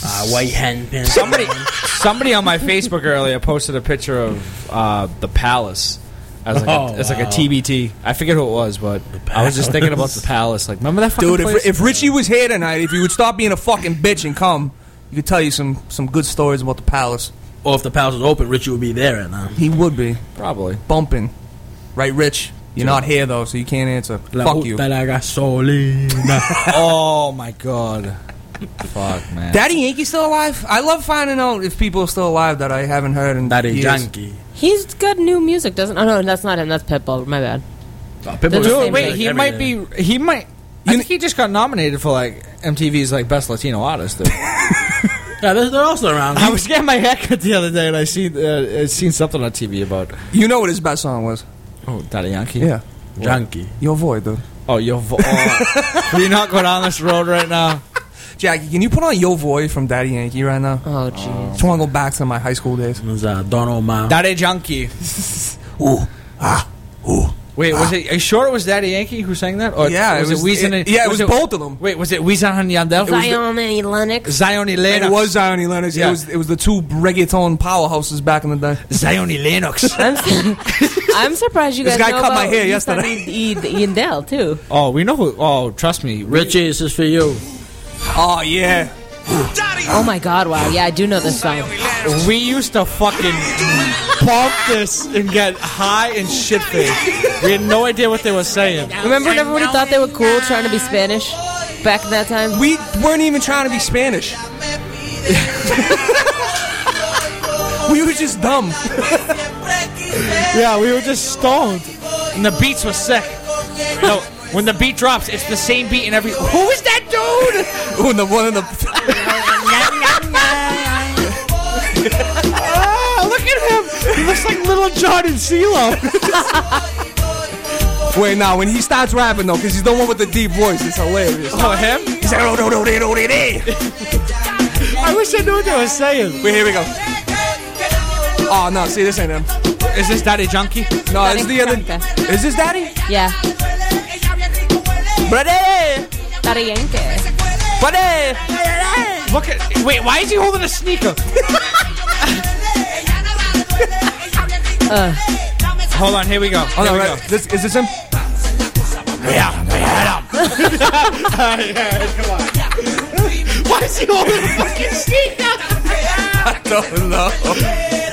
Uh, white hen pin. Somebody, somebody on my Facebook earlier posted a picture of uh, the Palace as like Oh, a, as like a. Oh, TBT. I forget who it was, but I was just thinking about the Palace. Like, remember that fucking Dude, place? if, if Richie was here tonight, if he would stop being a fucking bitch and come, he could tell you some some good stories about the palace. Or if the palace was open, Richie would be there right uh, now. He would be Probably. bumping, right, Rich? You're not here though, so you can't answer. Fuck you. That I got gasolina. [LAUGHS] [LAUGHS] oh my god. Fuck man. Daddy Yankee still alive? I love finding out if people are still alive that I haven't heard in Daddy years. Yankee. He's got new music, doesn't? Oh no, that's not him. That's Pitbull. My bad. Oh, They're Dude, wait, thing. he might be. He might. I think he just got nominated for like MTV's like best Latino artist. Dude. [LAUGHS] Yeah, they're, they're also around. I was getting my haircut the other day and I seen uh, I seen something on TV about You know what his best song was? oh Daddy Yankee. Yeah. Yankee. Your voice, though. Oh, yo. Vo- oh. [LAUGHS] Can we not go down this road right now? Jackie, can you put on Yo Voy from Daddy Yankee right now? Oh jeez. Just want to go back to my high school days. It was uh, Don Omar. Daddy Yankee. [LAUGHS] Ooh, ah, ooh. Wait, was it? Are you sure it was Daddy Yankee who sang that? Or Yeah, it was was- it Wisin? it- and- yeah, it was both of them. Wait, was it Wisin and Yandel? Zion and Lennox. Zion Lennox. It was Zion E. Lennox. Yeah. It was it was the two reggaeton powerhouses back in the day. Zion Lennox. [LAUGHS] I'm, I'm surprised you This guys guy know cut my about hair Easton yesterday. and Dell too. oh, we know who. Oh, trust me. Richie, this is for you. Oh yeah. Oh my god! Wow. Yeah, I do know this song. We used to fucking pump this and get high and shit faced. We had no idea what they were saying. Remember when everybody thought they were cool trying to be Spanish back in that time? We weren't even trying to be Spanish. [LAUGHS] we were just dumb. [LAUGHS] Yeah, we were just stoned. And the beats were sick. No, when the beat drops, it's the same beat in every. Who is that dude? [LAUGHS] When the one of the [LAUGHS] Ah, look at him. He looks like Lil Jon and CeeLo. [LAUGHS] wait now when he starts rapping though, because he's the one with the deep voice. It's hilarious. oh, him? He's like, oh, no, no, no, no, no, no. I wish I knew what they were saying. Wait, here we go. Oh no, see this ain't him. Is this Daddy Junkie? No, it's the other. Franca. Is this Daddy? Yeah. Brother, Daddy Yankee. brother. Look at. Wait, why is he holding a sneaker? [LAUGHS] Uh, hold on, here we go. Here no, we right. This, is this him? Yeah, we had him. come on. Why is he holding a fucking sneaker? I don't know.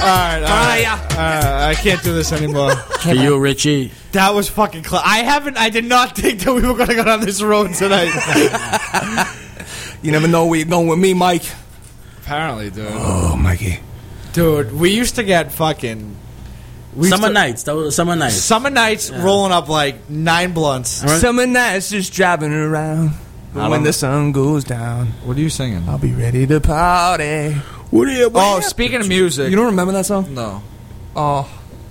All right, all right. I can't do this anymore. [LAUGHS] For you, Richie. That was fucking cl- I haven't. I did not think that we were going to go down this road tonight. [LAUGHS] You never know where you're going with me, Mike. Apparently, dude. Oh, Mikey. Dude, we used to get fucking we Summer to- nights. That was summer nights. Summer nights rolling up like nine blunts. Summer nights just driving around. When know. the sun goes down, What are you singing? I'll be ready to party. What are you? Oh, speaking of music, You don't remember that song? no, Oh. [LAUGHS]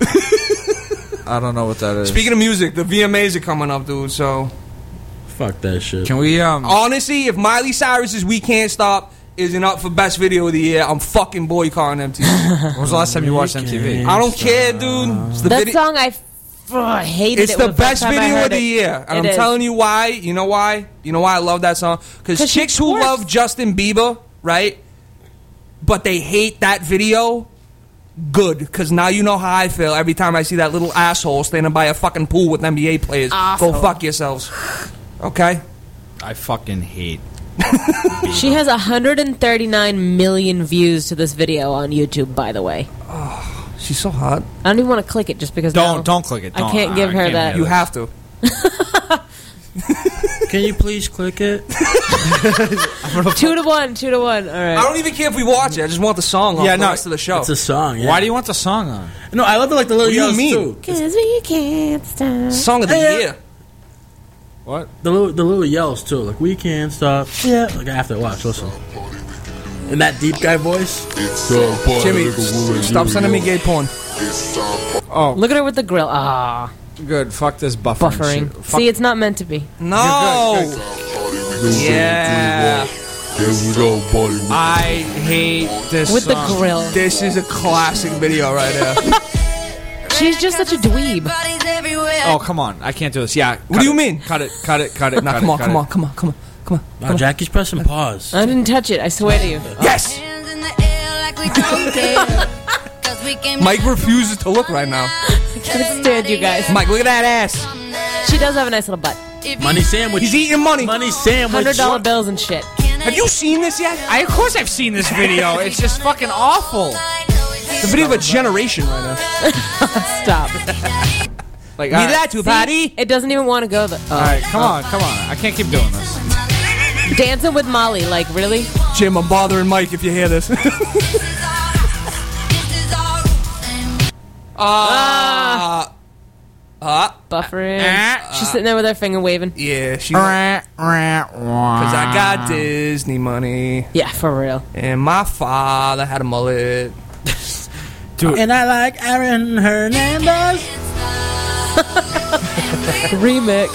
I don't know what that is. Speaking of music, the VMAs are coming up, dude. So Fuck that shit. can we um? honestly, if Miley Cyrus's "We Can't Stop" isn't up for best video of the year, I'm fucking boycotting MTV. [LAUGHS] When was the last time you watched MTV? I don't care, dude. It's the That video- song I f- I hated. It's it the when best time I video heard of the it. year, and It I'm is. telling you why. You know why? You know why I love that song? Because 'Cause she chicks who twerks. love Justin Bieber, right? But they hate that video. Good, because now you know how I feel every time I see that little asshole standing by a fucking pool with NBA players. Go fuck yourselves. Okay. I fucking hate. [LAUGHS] She has 139 million views to this video on YouTube. By the way, [SIGHS] She's so hot. I don't even want to click it just because. Don't now don't click it. I Don't. can't give her can't that. You have to. [LAUGHS] [LAUGHS] Can you please click it? [LAUGHS] Two to one. Two to one. All I right. don't even care if we watch it. I just want the song on Yeah, for the no, rest of the show. It's a song. Yeah. Why do you want the song on? No, I love it like the little What do you yells mean? too. Cause we can't stop. song of the Yeah. year. What? The little the little yells too. Like we can't stop. Yeah. Like I have to watch. Listen. In that deep guy voice. Jimmy, stop sending me gay porn. Oh, Look at her with the grill. Ah, Good. Fuck this buffering. buffering. shit. Fuck- See, it's not meant to be. No. Yeah. I hate this With the song. grill. This is a classic video right here. [LAUGHS] She's just such a dweeb. Bodies everywhere. Oh come on! I can't do this. Yeah. What do you mean? Cut it! Cut it! Cut it! Now cut come it, on, cut come it. on, come on, come on, come on. Wow, Jackie's pressing pause. I didn't touch it. I swear to you. Yes. Hands in the air like we don't care. [LAUGHS] 'Cause we came Mike refuses to look right now. I can't stand you guys. Mike, look at that ass. She does have a nice little butt. Money sandwich. He's eating money. Money sandwich. Hundred dollar bills and shit. Have you seen this yet? I, of course, I've seen this video. it's just fucking awful. The video of a generation right now. [LAUGHS] Stop. Like, Need all right. that too, See? Patty? It doesn't even want to go. The, oh. All right, come on, come on. I can't keep doing this. Dancing with Molly, like really? Jim, I'm bothering Mike if you hear this. [LAUGHS] Ah. Ah. Buffering. Uh, She's sitting there with her finger waving. Yeah, she. Because I got Disney money. Yeah, for real. And my father had a mullet. And I like Aaron Hernandez. [LAUGHS] Remix.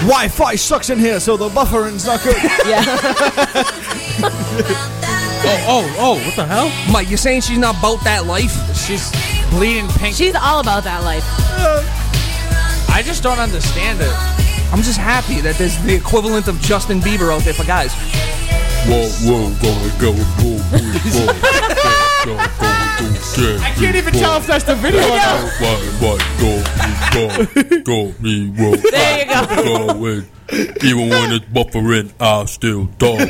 Wi-Fi sucks in here, so the buffering's not good. Yeah. [LAUGHS] [LAUGHS] Oh, oh, oh! What the hell? Mike, you're saying she's not about that life? She's bleeding pink. She's all about that life. I just don't understand it. I'm just happy that there's the equivalent of Justin Bieber out there for guys. Whoa, whoa, go, go, whoa, whoa, whoa. I can't even tell if that's the video or not. Go, go, me, whoa. There you go. Go. Even when it's buffering, I'll still dog. I'll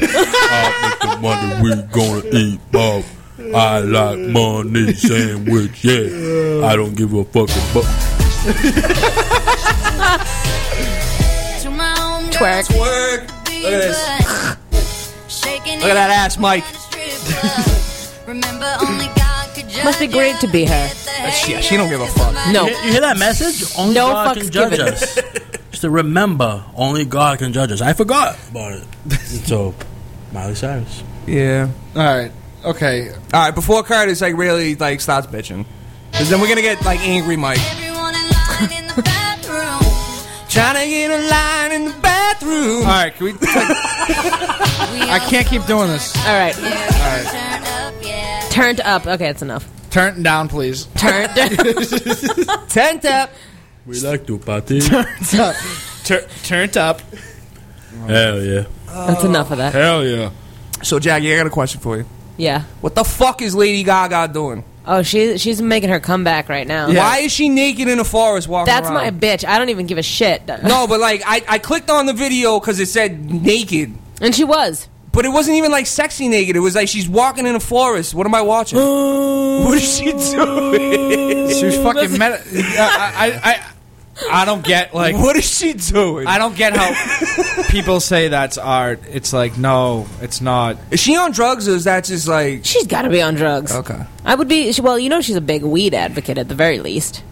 make the money we gonna eat, Bob. I like money sandwich, yeah. I don't give a fucking fuck. Twerk. Twerk. Look at this. Look at that ass, Mike. [LAUGHS] Must be great to be her. Uh, yeah, she don't give a fuck. No. You, you hear that message? Only No God fucks can judge given. us. [LAUGHS] Just to remember, only God can judge us. I forgot about it. [LAUGHS] so, Miley Cyrus. Yeah. All right. Okay. All right, before Curtis like really like starts bitching, because then we're gonna get like angry Mike. Trying to get a line in the bathroom. All right. Can we? I can't keep doing this. All right. All right. Turned up. Okay, that's enough. Turn down, please. Turned. [LAUGHS] Turned up. We like to party. [LAUGHS] Turned up. Tur- turned up. Hell yeah. That's enough of that. Hell yeah. So Jackie, I got a question for you. Yeah. What the fuck is Lady Gaga doing? Oh, she she's making her comeback right now. Why is she naked in a forest walking That's my bitch. I don't even give a shit. No, but like I, I clicked on the video because it said naked, And she was. but it wasn't even like sexy naked. It was like she's walking in a forest. What am I watching? [GASPS] what is she doing? She was fucking meta. I, I, I, I don't get like. what is she doing? I don't get how people say that's art. It's like no, it's not. is she on drugs or is that just like She's got to be on drugs. okay? I would be. Well, you know, she's a big weed advocate at the very least.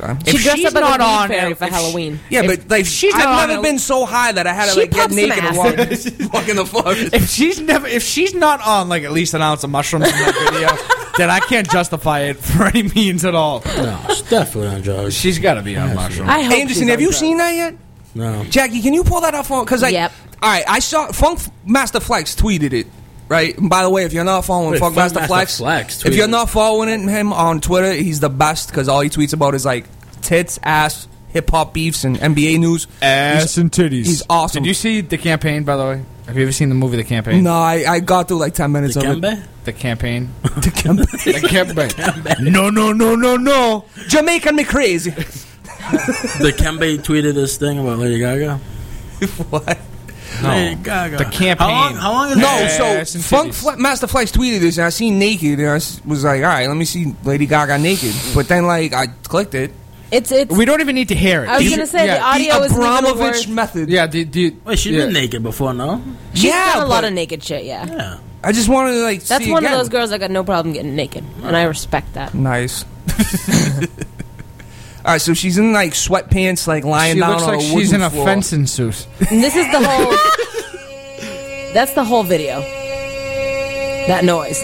Okay. She If dressed she's up as a not weed on- fairy if for she- Halloween. Yeah, If but like she's I've not never been so high that I had to like get naked and walk, [LAUGHS] walk in the forest. If she's never, if she's not on like at least an ounce of mushrooms in that video, [LAUGHS] then I can't justify it for any means at all. No, it's definitely on drugs. She's got to be on mushrooms. I hope Anderson, she's have you drugs. seen that yet? No. Jackie, can you pull that up for? Because I, Yep. all right, I saw Funk Master Flex tweeted it. Right. And by the way, if you're not following Wait, Funk Funk Master Master Flex, Flex if you're not following him on Twitter, he's the best because all he tweets about is like tits, ass, hip hop beefs, and NBA news. Ass and titties. he's awesome. Did you see the campaign? By the way, have you ever seen the movie The Campaign? No, I, I got through like ten minutes of it. The campaign. [LAUGHS] The campaign. [LAUGHS] The campaign. no, no, no, no, no. Jamaican me crazy. The Kembe tweeted this thing about Lady Gaga. [LAUGHS] what? Lady Gaga. The campaign. How long? How long is No, that? so Ass and Funk titties. Fle- Master Flex tweeted this, and I seen naked, and I s- was like, all right, let me see Lady Gaga naked. But then, like, I clicked it. It's it's. We don't even need to hear it. I was gonna say yeah, the audio the is even Abramović worse. method. Yeah, the, the, Wait, she's yeah. been naked before, no? She's Yeah, done a lot but- of naked shit. Yeah. Yeah. I just wanted to like. That's see one again. of those girls that got no problem getting naked, and I respect that. Nice. [LAUGHS] [LAUGHS] All right, so she's in like sweatpants, like lying She down looks on like a she's wooden in a floor. fencing suit. And this is the whole. [LAUGHS] that's the whole video. That noise.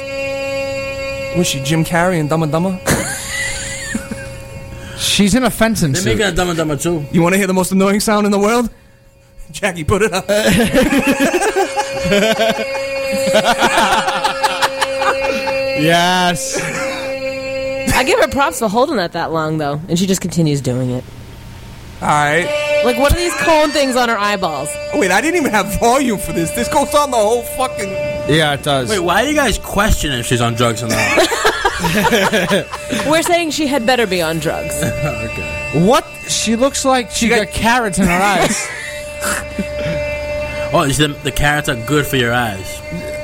Was she Jim Carrey and Dumb and Dumber? She's in a fencing They're suit. making a Dumb and Dumber too. You want to hear the most annoying sound in the world? [LAUGHS] Jackie, put it up. [LAUGHS] yes. I give her props for holding that that long though, and she just continues doing it. All right. Like what are these cone things on her eyeballs? Wait, I didn't even have volume for this. This goes on the whole fucking. Yeah, it does. Wait, why are you guys questioning if she's on drugs or not? [LAUGHS] [LAUGHS] We're saying she had better be on drugs. [LAUGHS] okay. What? She looks like she, got, carrots in her eyes. Oh, you the, the carrots are good for your eyes.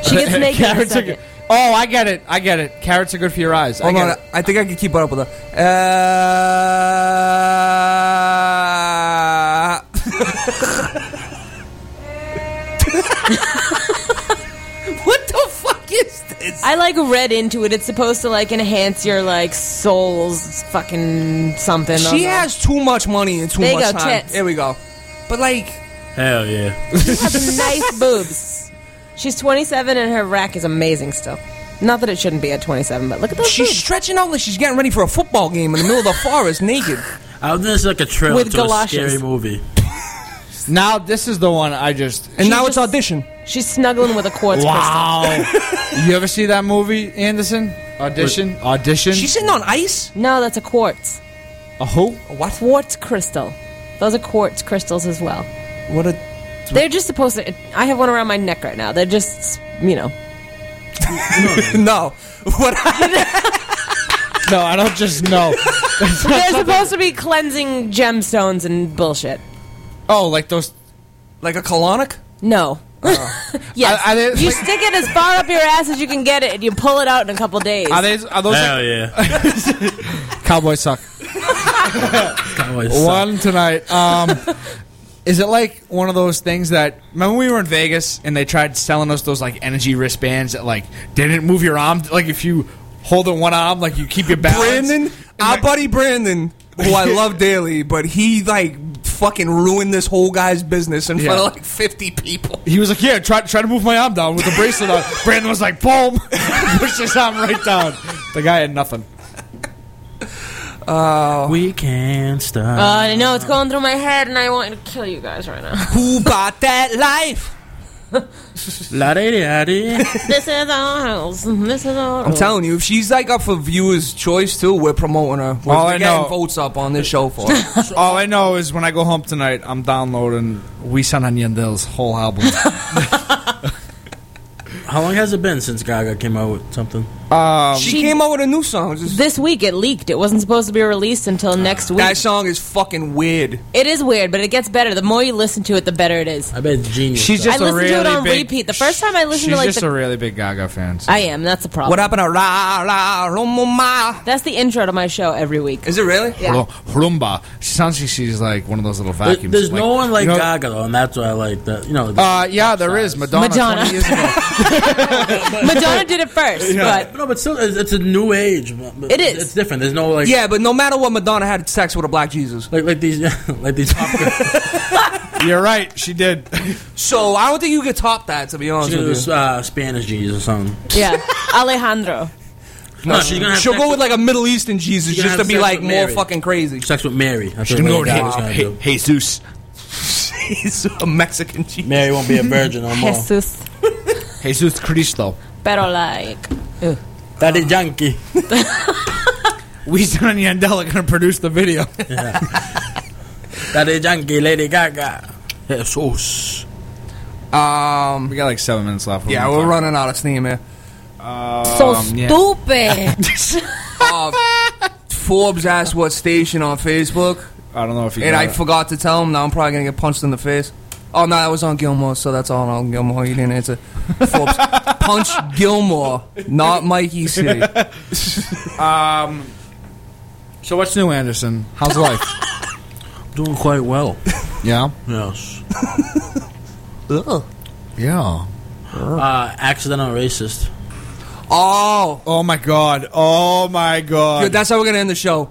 She gets naked in a carrots are second. Good. Oh, I get it. I get it. Carrots are good for your eyes. I Hold get on, it. I think I can keep up with her. Uh... [LAUGHS] what the fuck is this? I like read into it. It's supposed to like enhance your like soul's fucking something. She has too much money and too There you much go, time. tits. Here we go. But like, Hell yeah. She has nice boobs. She's 27 and her rack is amazing still. Not that it shouldn't be at 27, but look at those she's boobs. stretching out like she's getting ready for a football game in the middle of the [LAUGHS] forest naked. I was this is like a trailer With to a galoshes. scary movie. Now this is the one I just. And now it's audition. She's snuggling with a quartz crystal. Wow. [LAUGHS] you ever see that movie, Anderson? Audition. Audition. She's sitting on ice. No, that's a quartz. a who? What? Quartz crystal. Those are quartz crystals as well. What a. They're just supposed to. I have one around my neck right now. They're just, you know. [LAUGHS] no. What? [LAUGHS] No, I don't just know. [LAUGHS] They're supposed to be cleansing gemstones and bullshit. oh, like those. like a colonic? No. yes. Are- are they- you like- stick it as far up your ass as you can get it, and you pull it out in a couple days. Are they? Are those? Hell yeah. Cowboys suck. Cowboys suck. One tonight. Um, is it like one of those things that remember we were in Vegas and they tried selling us those like energy wristbands that like didn't move your arm? Like if you hold it one arm, like you keep your balance. Brandon, our buddy Brandon, who I love [LAUGHS] dearly, but he like fucking ruined this whole guy's business in front Yeah. of like 50 people. He was like, "Yeah, try try to move my arm down with the bracelet on." [LAUGHS] Brandon was like, "Boom!" [LAUGHS] pushed his arm right down. The guy had nothing. We can't Uh, stop. I know it's going through my head, and I want to kill you guys right now. Who bought that life? [LAUGHS] La di di di. this is our house. This is our. I'm telling you, if she's like up for viewers' choice too, we're promoting her. We're, All we're I getting know- votes up on this show for. [LAUGHS] All I know is when I go home tonight, I'm downloading We San Yandel's whole album. [LAUGHS] How long has it been since Gaga came out with something? Um, she, came out with a new song. Just, This week it leaked. It wasn't supposed to be released until next week. that song is fucking weird. It is weird, but it gets better. The more you listen to it, the better it is. I bet it's genius. she's though. just I a listened really to it on big, repeat. The first time I listened She's to like just the, a really big Gaga fan. so- I am. That's the problem. What happened to Ra La Romoma? That's the intro to my show every week. Is it really? Yeah. Rumba. She sounds like she's like one of those little There- vacuums. There's no one like you know- Gaga though, and that's why I like that. You know, the Uh, yeah, there is Madonna. Madonna. 20 years ago. [LAUGHS] Madonna did it first, but no, but still, it's, it's a new age. but- but It is. It's different. There's no like, Yeah, but no matter what, Madonna had sex with a black Jesus. like like these, [LAUGHS] like these. Pop- [LAUGHS] You're right. She did. So I don't think you could top that, to be honest she's gonna with do you. uh, Spanish Jesus or something. yeah, Alejandro. No, she's gonna have She'll go with like a Middle Eastern Jesus She's gonna just to have be sex like with more Mary. fucking crazy. sex with Mary. That's She's what gonna go Lady to Gaga's gonna Hey, do. Jesus. [LAUGHS] He's a Mexican Jesus. Mary won't be a virgin no more. Jesus. Jesus Cristo. Pero like. Ew. Daddy Yankee. [LAUGHS] We and Yandel are going to produce the video. Daddy Yankee. Lady Gaga. Jesus. Um, we got like seven minutes left. yeah, we're running out of steam here. So Um, yeah. stupid. [LAUGHS] Uh, Forbes asked what station on Facebook, I don't know if you and got I it. forgot to tell him. Now I'm probably gonna get punched in the face. Oh no, that was on Gilmore, so that's all on Gilmore. He didn't answer. [LAUGHS] Forbes punch Gilmore, not Mikey C. [LAUGHS] Um, so what's new, Anderson? How's life? [LAUGHS] Doing quite well. yeah. Yes. Yeah. Uh, accidental racist. Oh, Oh my god. Oh my god. Good, that's how we're gonna end the show.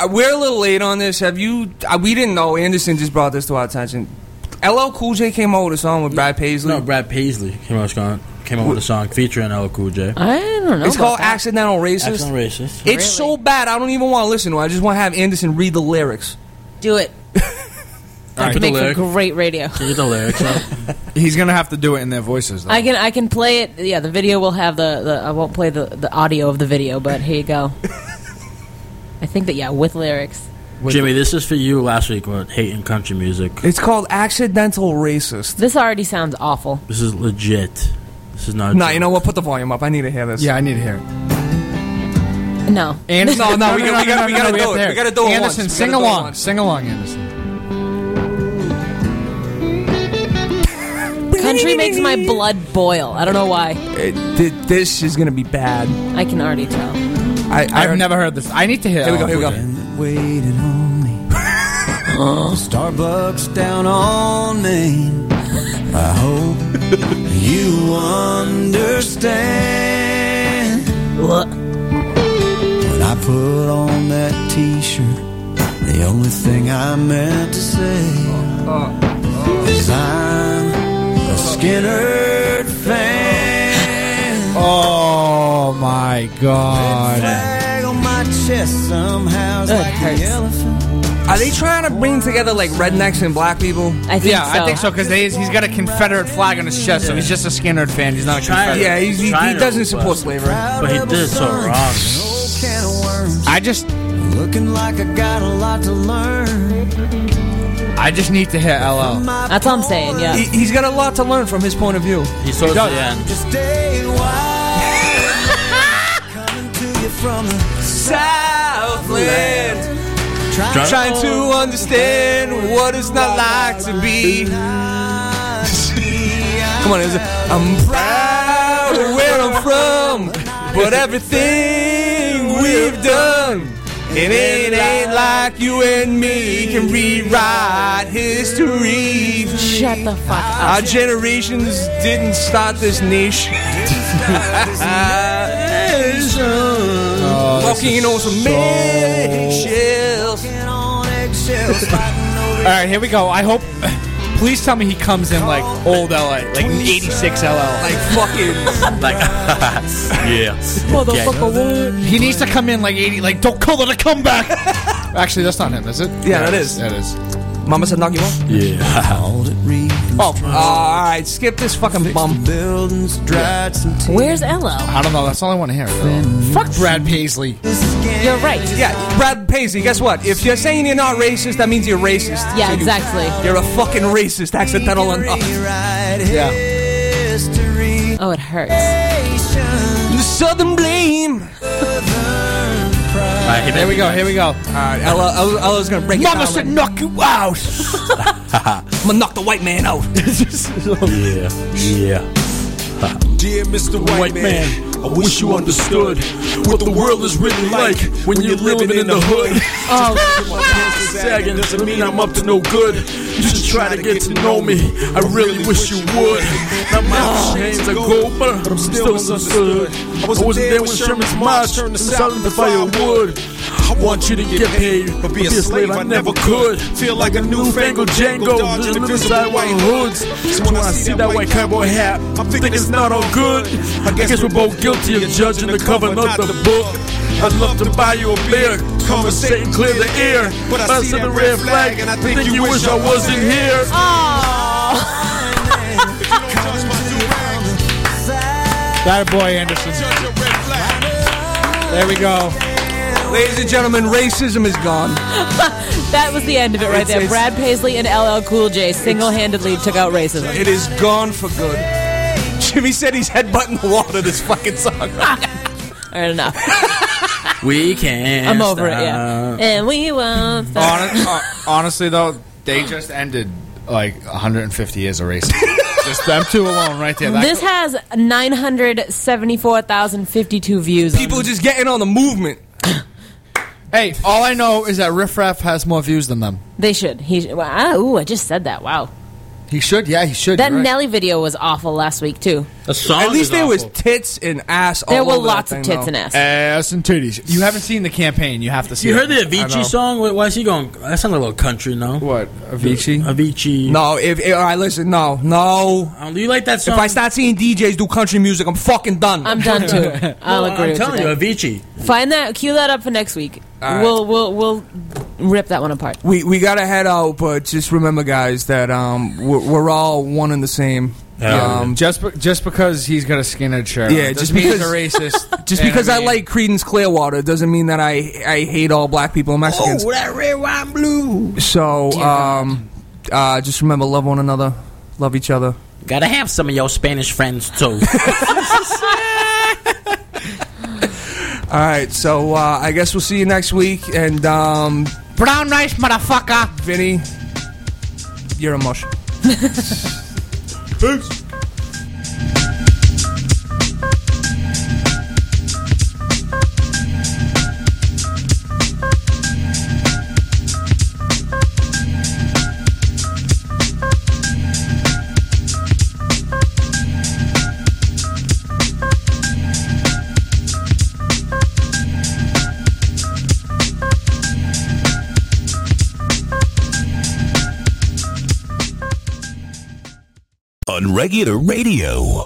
Uh, we're a little late on this. Have you? Uh, we didn't know. Anderson just brought this to our attention. LL Cool J came out with a song with Brad Paisley. No, Brad Paisley came out, with came out with a song featuring LL Cool J. I don't know. it's about called that. Accidental Racist. Accidental racist. It's so bad. I don't even want to listen to it. I just want to have Anderson read the lyrics. Do it. [LAUGHS] That could Get the make for lyric. great radio. Get the lyrics up. [LAUGHS] He's gonna have to do it in their voices. Though. I can I can play it. Yeah, the video will have the, the I won't play the, the audio of the video, but here you go. [LAUGHS] I think that yeah, with lyrics. Jimmy, this is for you last week with hating country music. It's called Accidental Racist. This already sounds awful. This is legit. This is not. a Nah, you know what? Put the volume up. I need to hear this. yeah, I need to hear it. No. Anderson, No, no, we [LAUGHS] gotta- we gotta- we gotta do it. We gotta do it Anderson, once. Sing gotta do it along. once. Sing along, Anderson. Country makes my blood boil. I don't know why. It- thi- this is gonna be bad. I can already tell. I, I I've never heard this. I need to hear. Here we go. Here we go. Waiting on me. Starbucks down on Main. I hope you understand. What? When I put on that T-shirt, the only thing I meant to say is I'm a Skynyrd fan. Oh my god. Flag on my chest somehow is like hurts. the elephant. Are they trying to bring together like rednecks and black people? I think Yeah, so. I think so because he's got a Confederate flag on his chest, so he's just a Skynyrd fan. He's not a Confederate. Yeah, he's, he, he doesn't was- support slavery. But he did so wrong. Can of worms. I just, Looking like I got a lot to learn. I just need to hear LL. That's all I'm saying. Yeah. He, he's got a lot to learn from his point of view. He saw the end. Stay wild. [LAUGHS] Coming to you from the Southland, Trying trying to understand what it's not like to be. [LAUGHS] Come on, it's I'm proud of where I'm from, but everything we've done. And it ain't like you and me can rewrite history. Shut the fuck up. Our generations didn't start this nation. [LAUGHS] [LAUGHS] Walking on some eggshells. eggshells, [LAUGHS] All right, here we go. I hope. Please tell me he comes in like old LA, like 86 LL. Like fucking. [LAUGHS] Like, [LAUGHS] yeah. Motherfucker, what? He needs to come in like 80, like don't call it a comeback. Actually, that's not him, is it? Yeah, that is. That is. Mama said knock you off. Yeah. All that. Oh, all right. Skip this fucking bum. Buildings, dried some tears. Where's LL? I don't know. That's all I want to hear. Fuck Brad Paisley. You're right. Yeah, Brad Paisley. Guess what? If you're saying you're not racist, that means you're racist. Yeah, So you- exactly. You're a fucking racist, accidental enough. Rewrite Yeah. history. Oh, it hurts. The Southern blame. Alright, hit Here we go. Here we go. All right, Ella, Ella, Ella's gonna break it Mama down. said like, knock you out. [LAUGHS] I'm gonna knock the white man out. [LAUGHS] Yeah. Yeah. Dear Mr. White, man, I wish you understood what the world is really like when you're living in the hood. [LAUGHS] Oh, My pants is sagging doesn't mean I'm up to no good. You should try to get to know me. I really wish you would. Now my ah. chains are gold, but I'm still misunderstood. I wasn't there when Sherman's march turned the south into firewood. I want you to get paid, but be a slave I never could. Feel like a newfangled Django, living inside white hoods. So when I see that white cowboy hat, I'm thinking it's not all good. I guess we're both guilty of judging the cover, not the book. I'd love to buy you a beer, conversate and clear the air. But I see the red flag, and I think you wish I wasn't here. That boy Anderson. There we go. Ladies and gentlemen, racism is gone. [LAUGHS] that was the end of it right It's- there. it's- Brad Paisley and LL Cool J single-handedly took out racism. It is gone for good. Jimmy said he's headbutting the wall to this fucking song. [LAUGHS] All right, enough. We can't. I'm over it. Yeah. And we won't. stop. Honest, uh, honestly, though, they just ended like 150 years of racing. [LAUGHS] just them two alone, right there. That This has 974,052 views. on People it. just getting on the movement. [LAUGHS] hey, all I know is that Riff Raff has more views than them. They should. He. Should. Wow. Ooh, I just said that. Wow. He should. Yeah, he should. That right. Nelly video was awful last week too. The song At least is there was tits and ass. There all were over that lots of tits though. and ass. ass and titties. You haven't seen the campaign. You have to see. You it. heard the Avicii song? Why why is he going? That sounded a little country, no? What Avicii? Avicii. No, if, if all right, listen, no, no. Um, do you like that song? If I start seeing DJs do country music, I'm fucking done. I'm done too. [LAUGHS] I'll No, agree I'm with telling you, you. Avicii. Find that. Cue that up for next week. All right. We'll we'll we'll rip that one apart. we we gotta head out, but just remember, guys, that um we're, we're all one and the same. Yeah. Um, Just be- just because he's got a skinhead shirt. Yeah, on, just doesn't he's because- a racist. [LAUGHS] just And because I, mean- like Creedence Clearwater doesn't mean that I I hate all black people and Mexicans. Oh, that red, white, and blue. So um, uh, just remember, love one another, love each other. Gotta have some of your Spanish friends too. [LAUGHS] All right, so uh, I guess we'll see you next week. And um, brown rice, motherfucker. Vinny, you're a mush. [LAUGHS] Peace. On regular radio.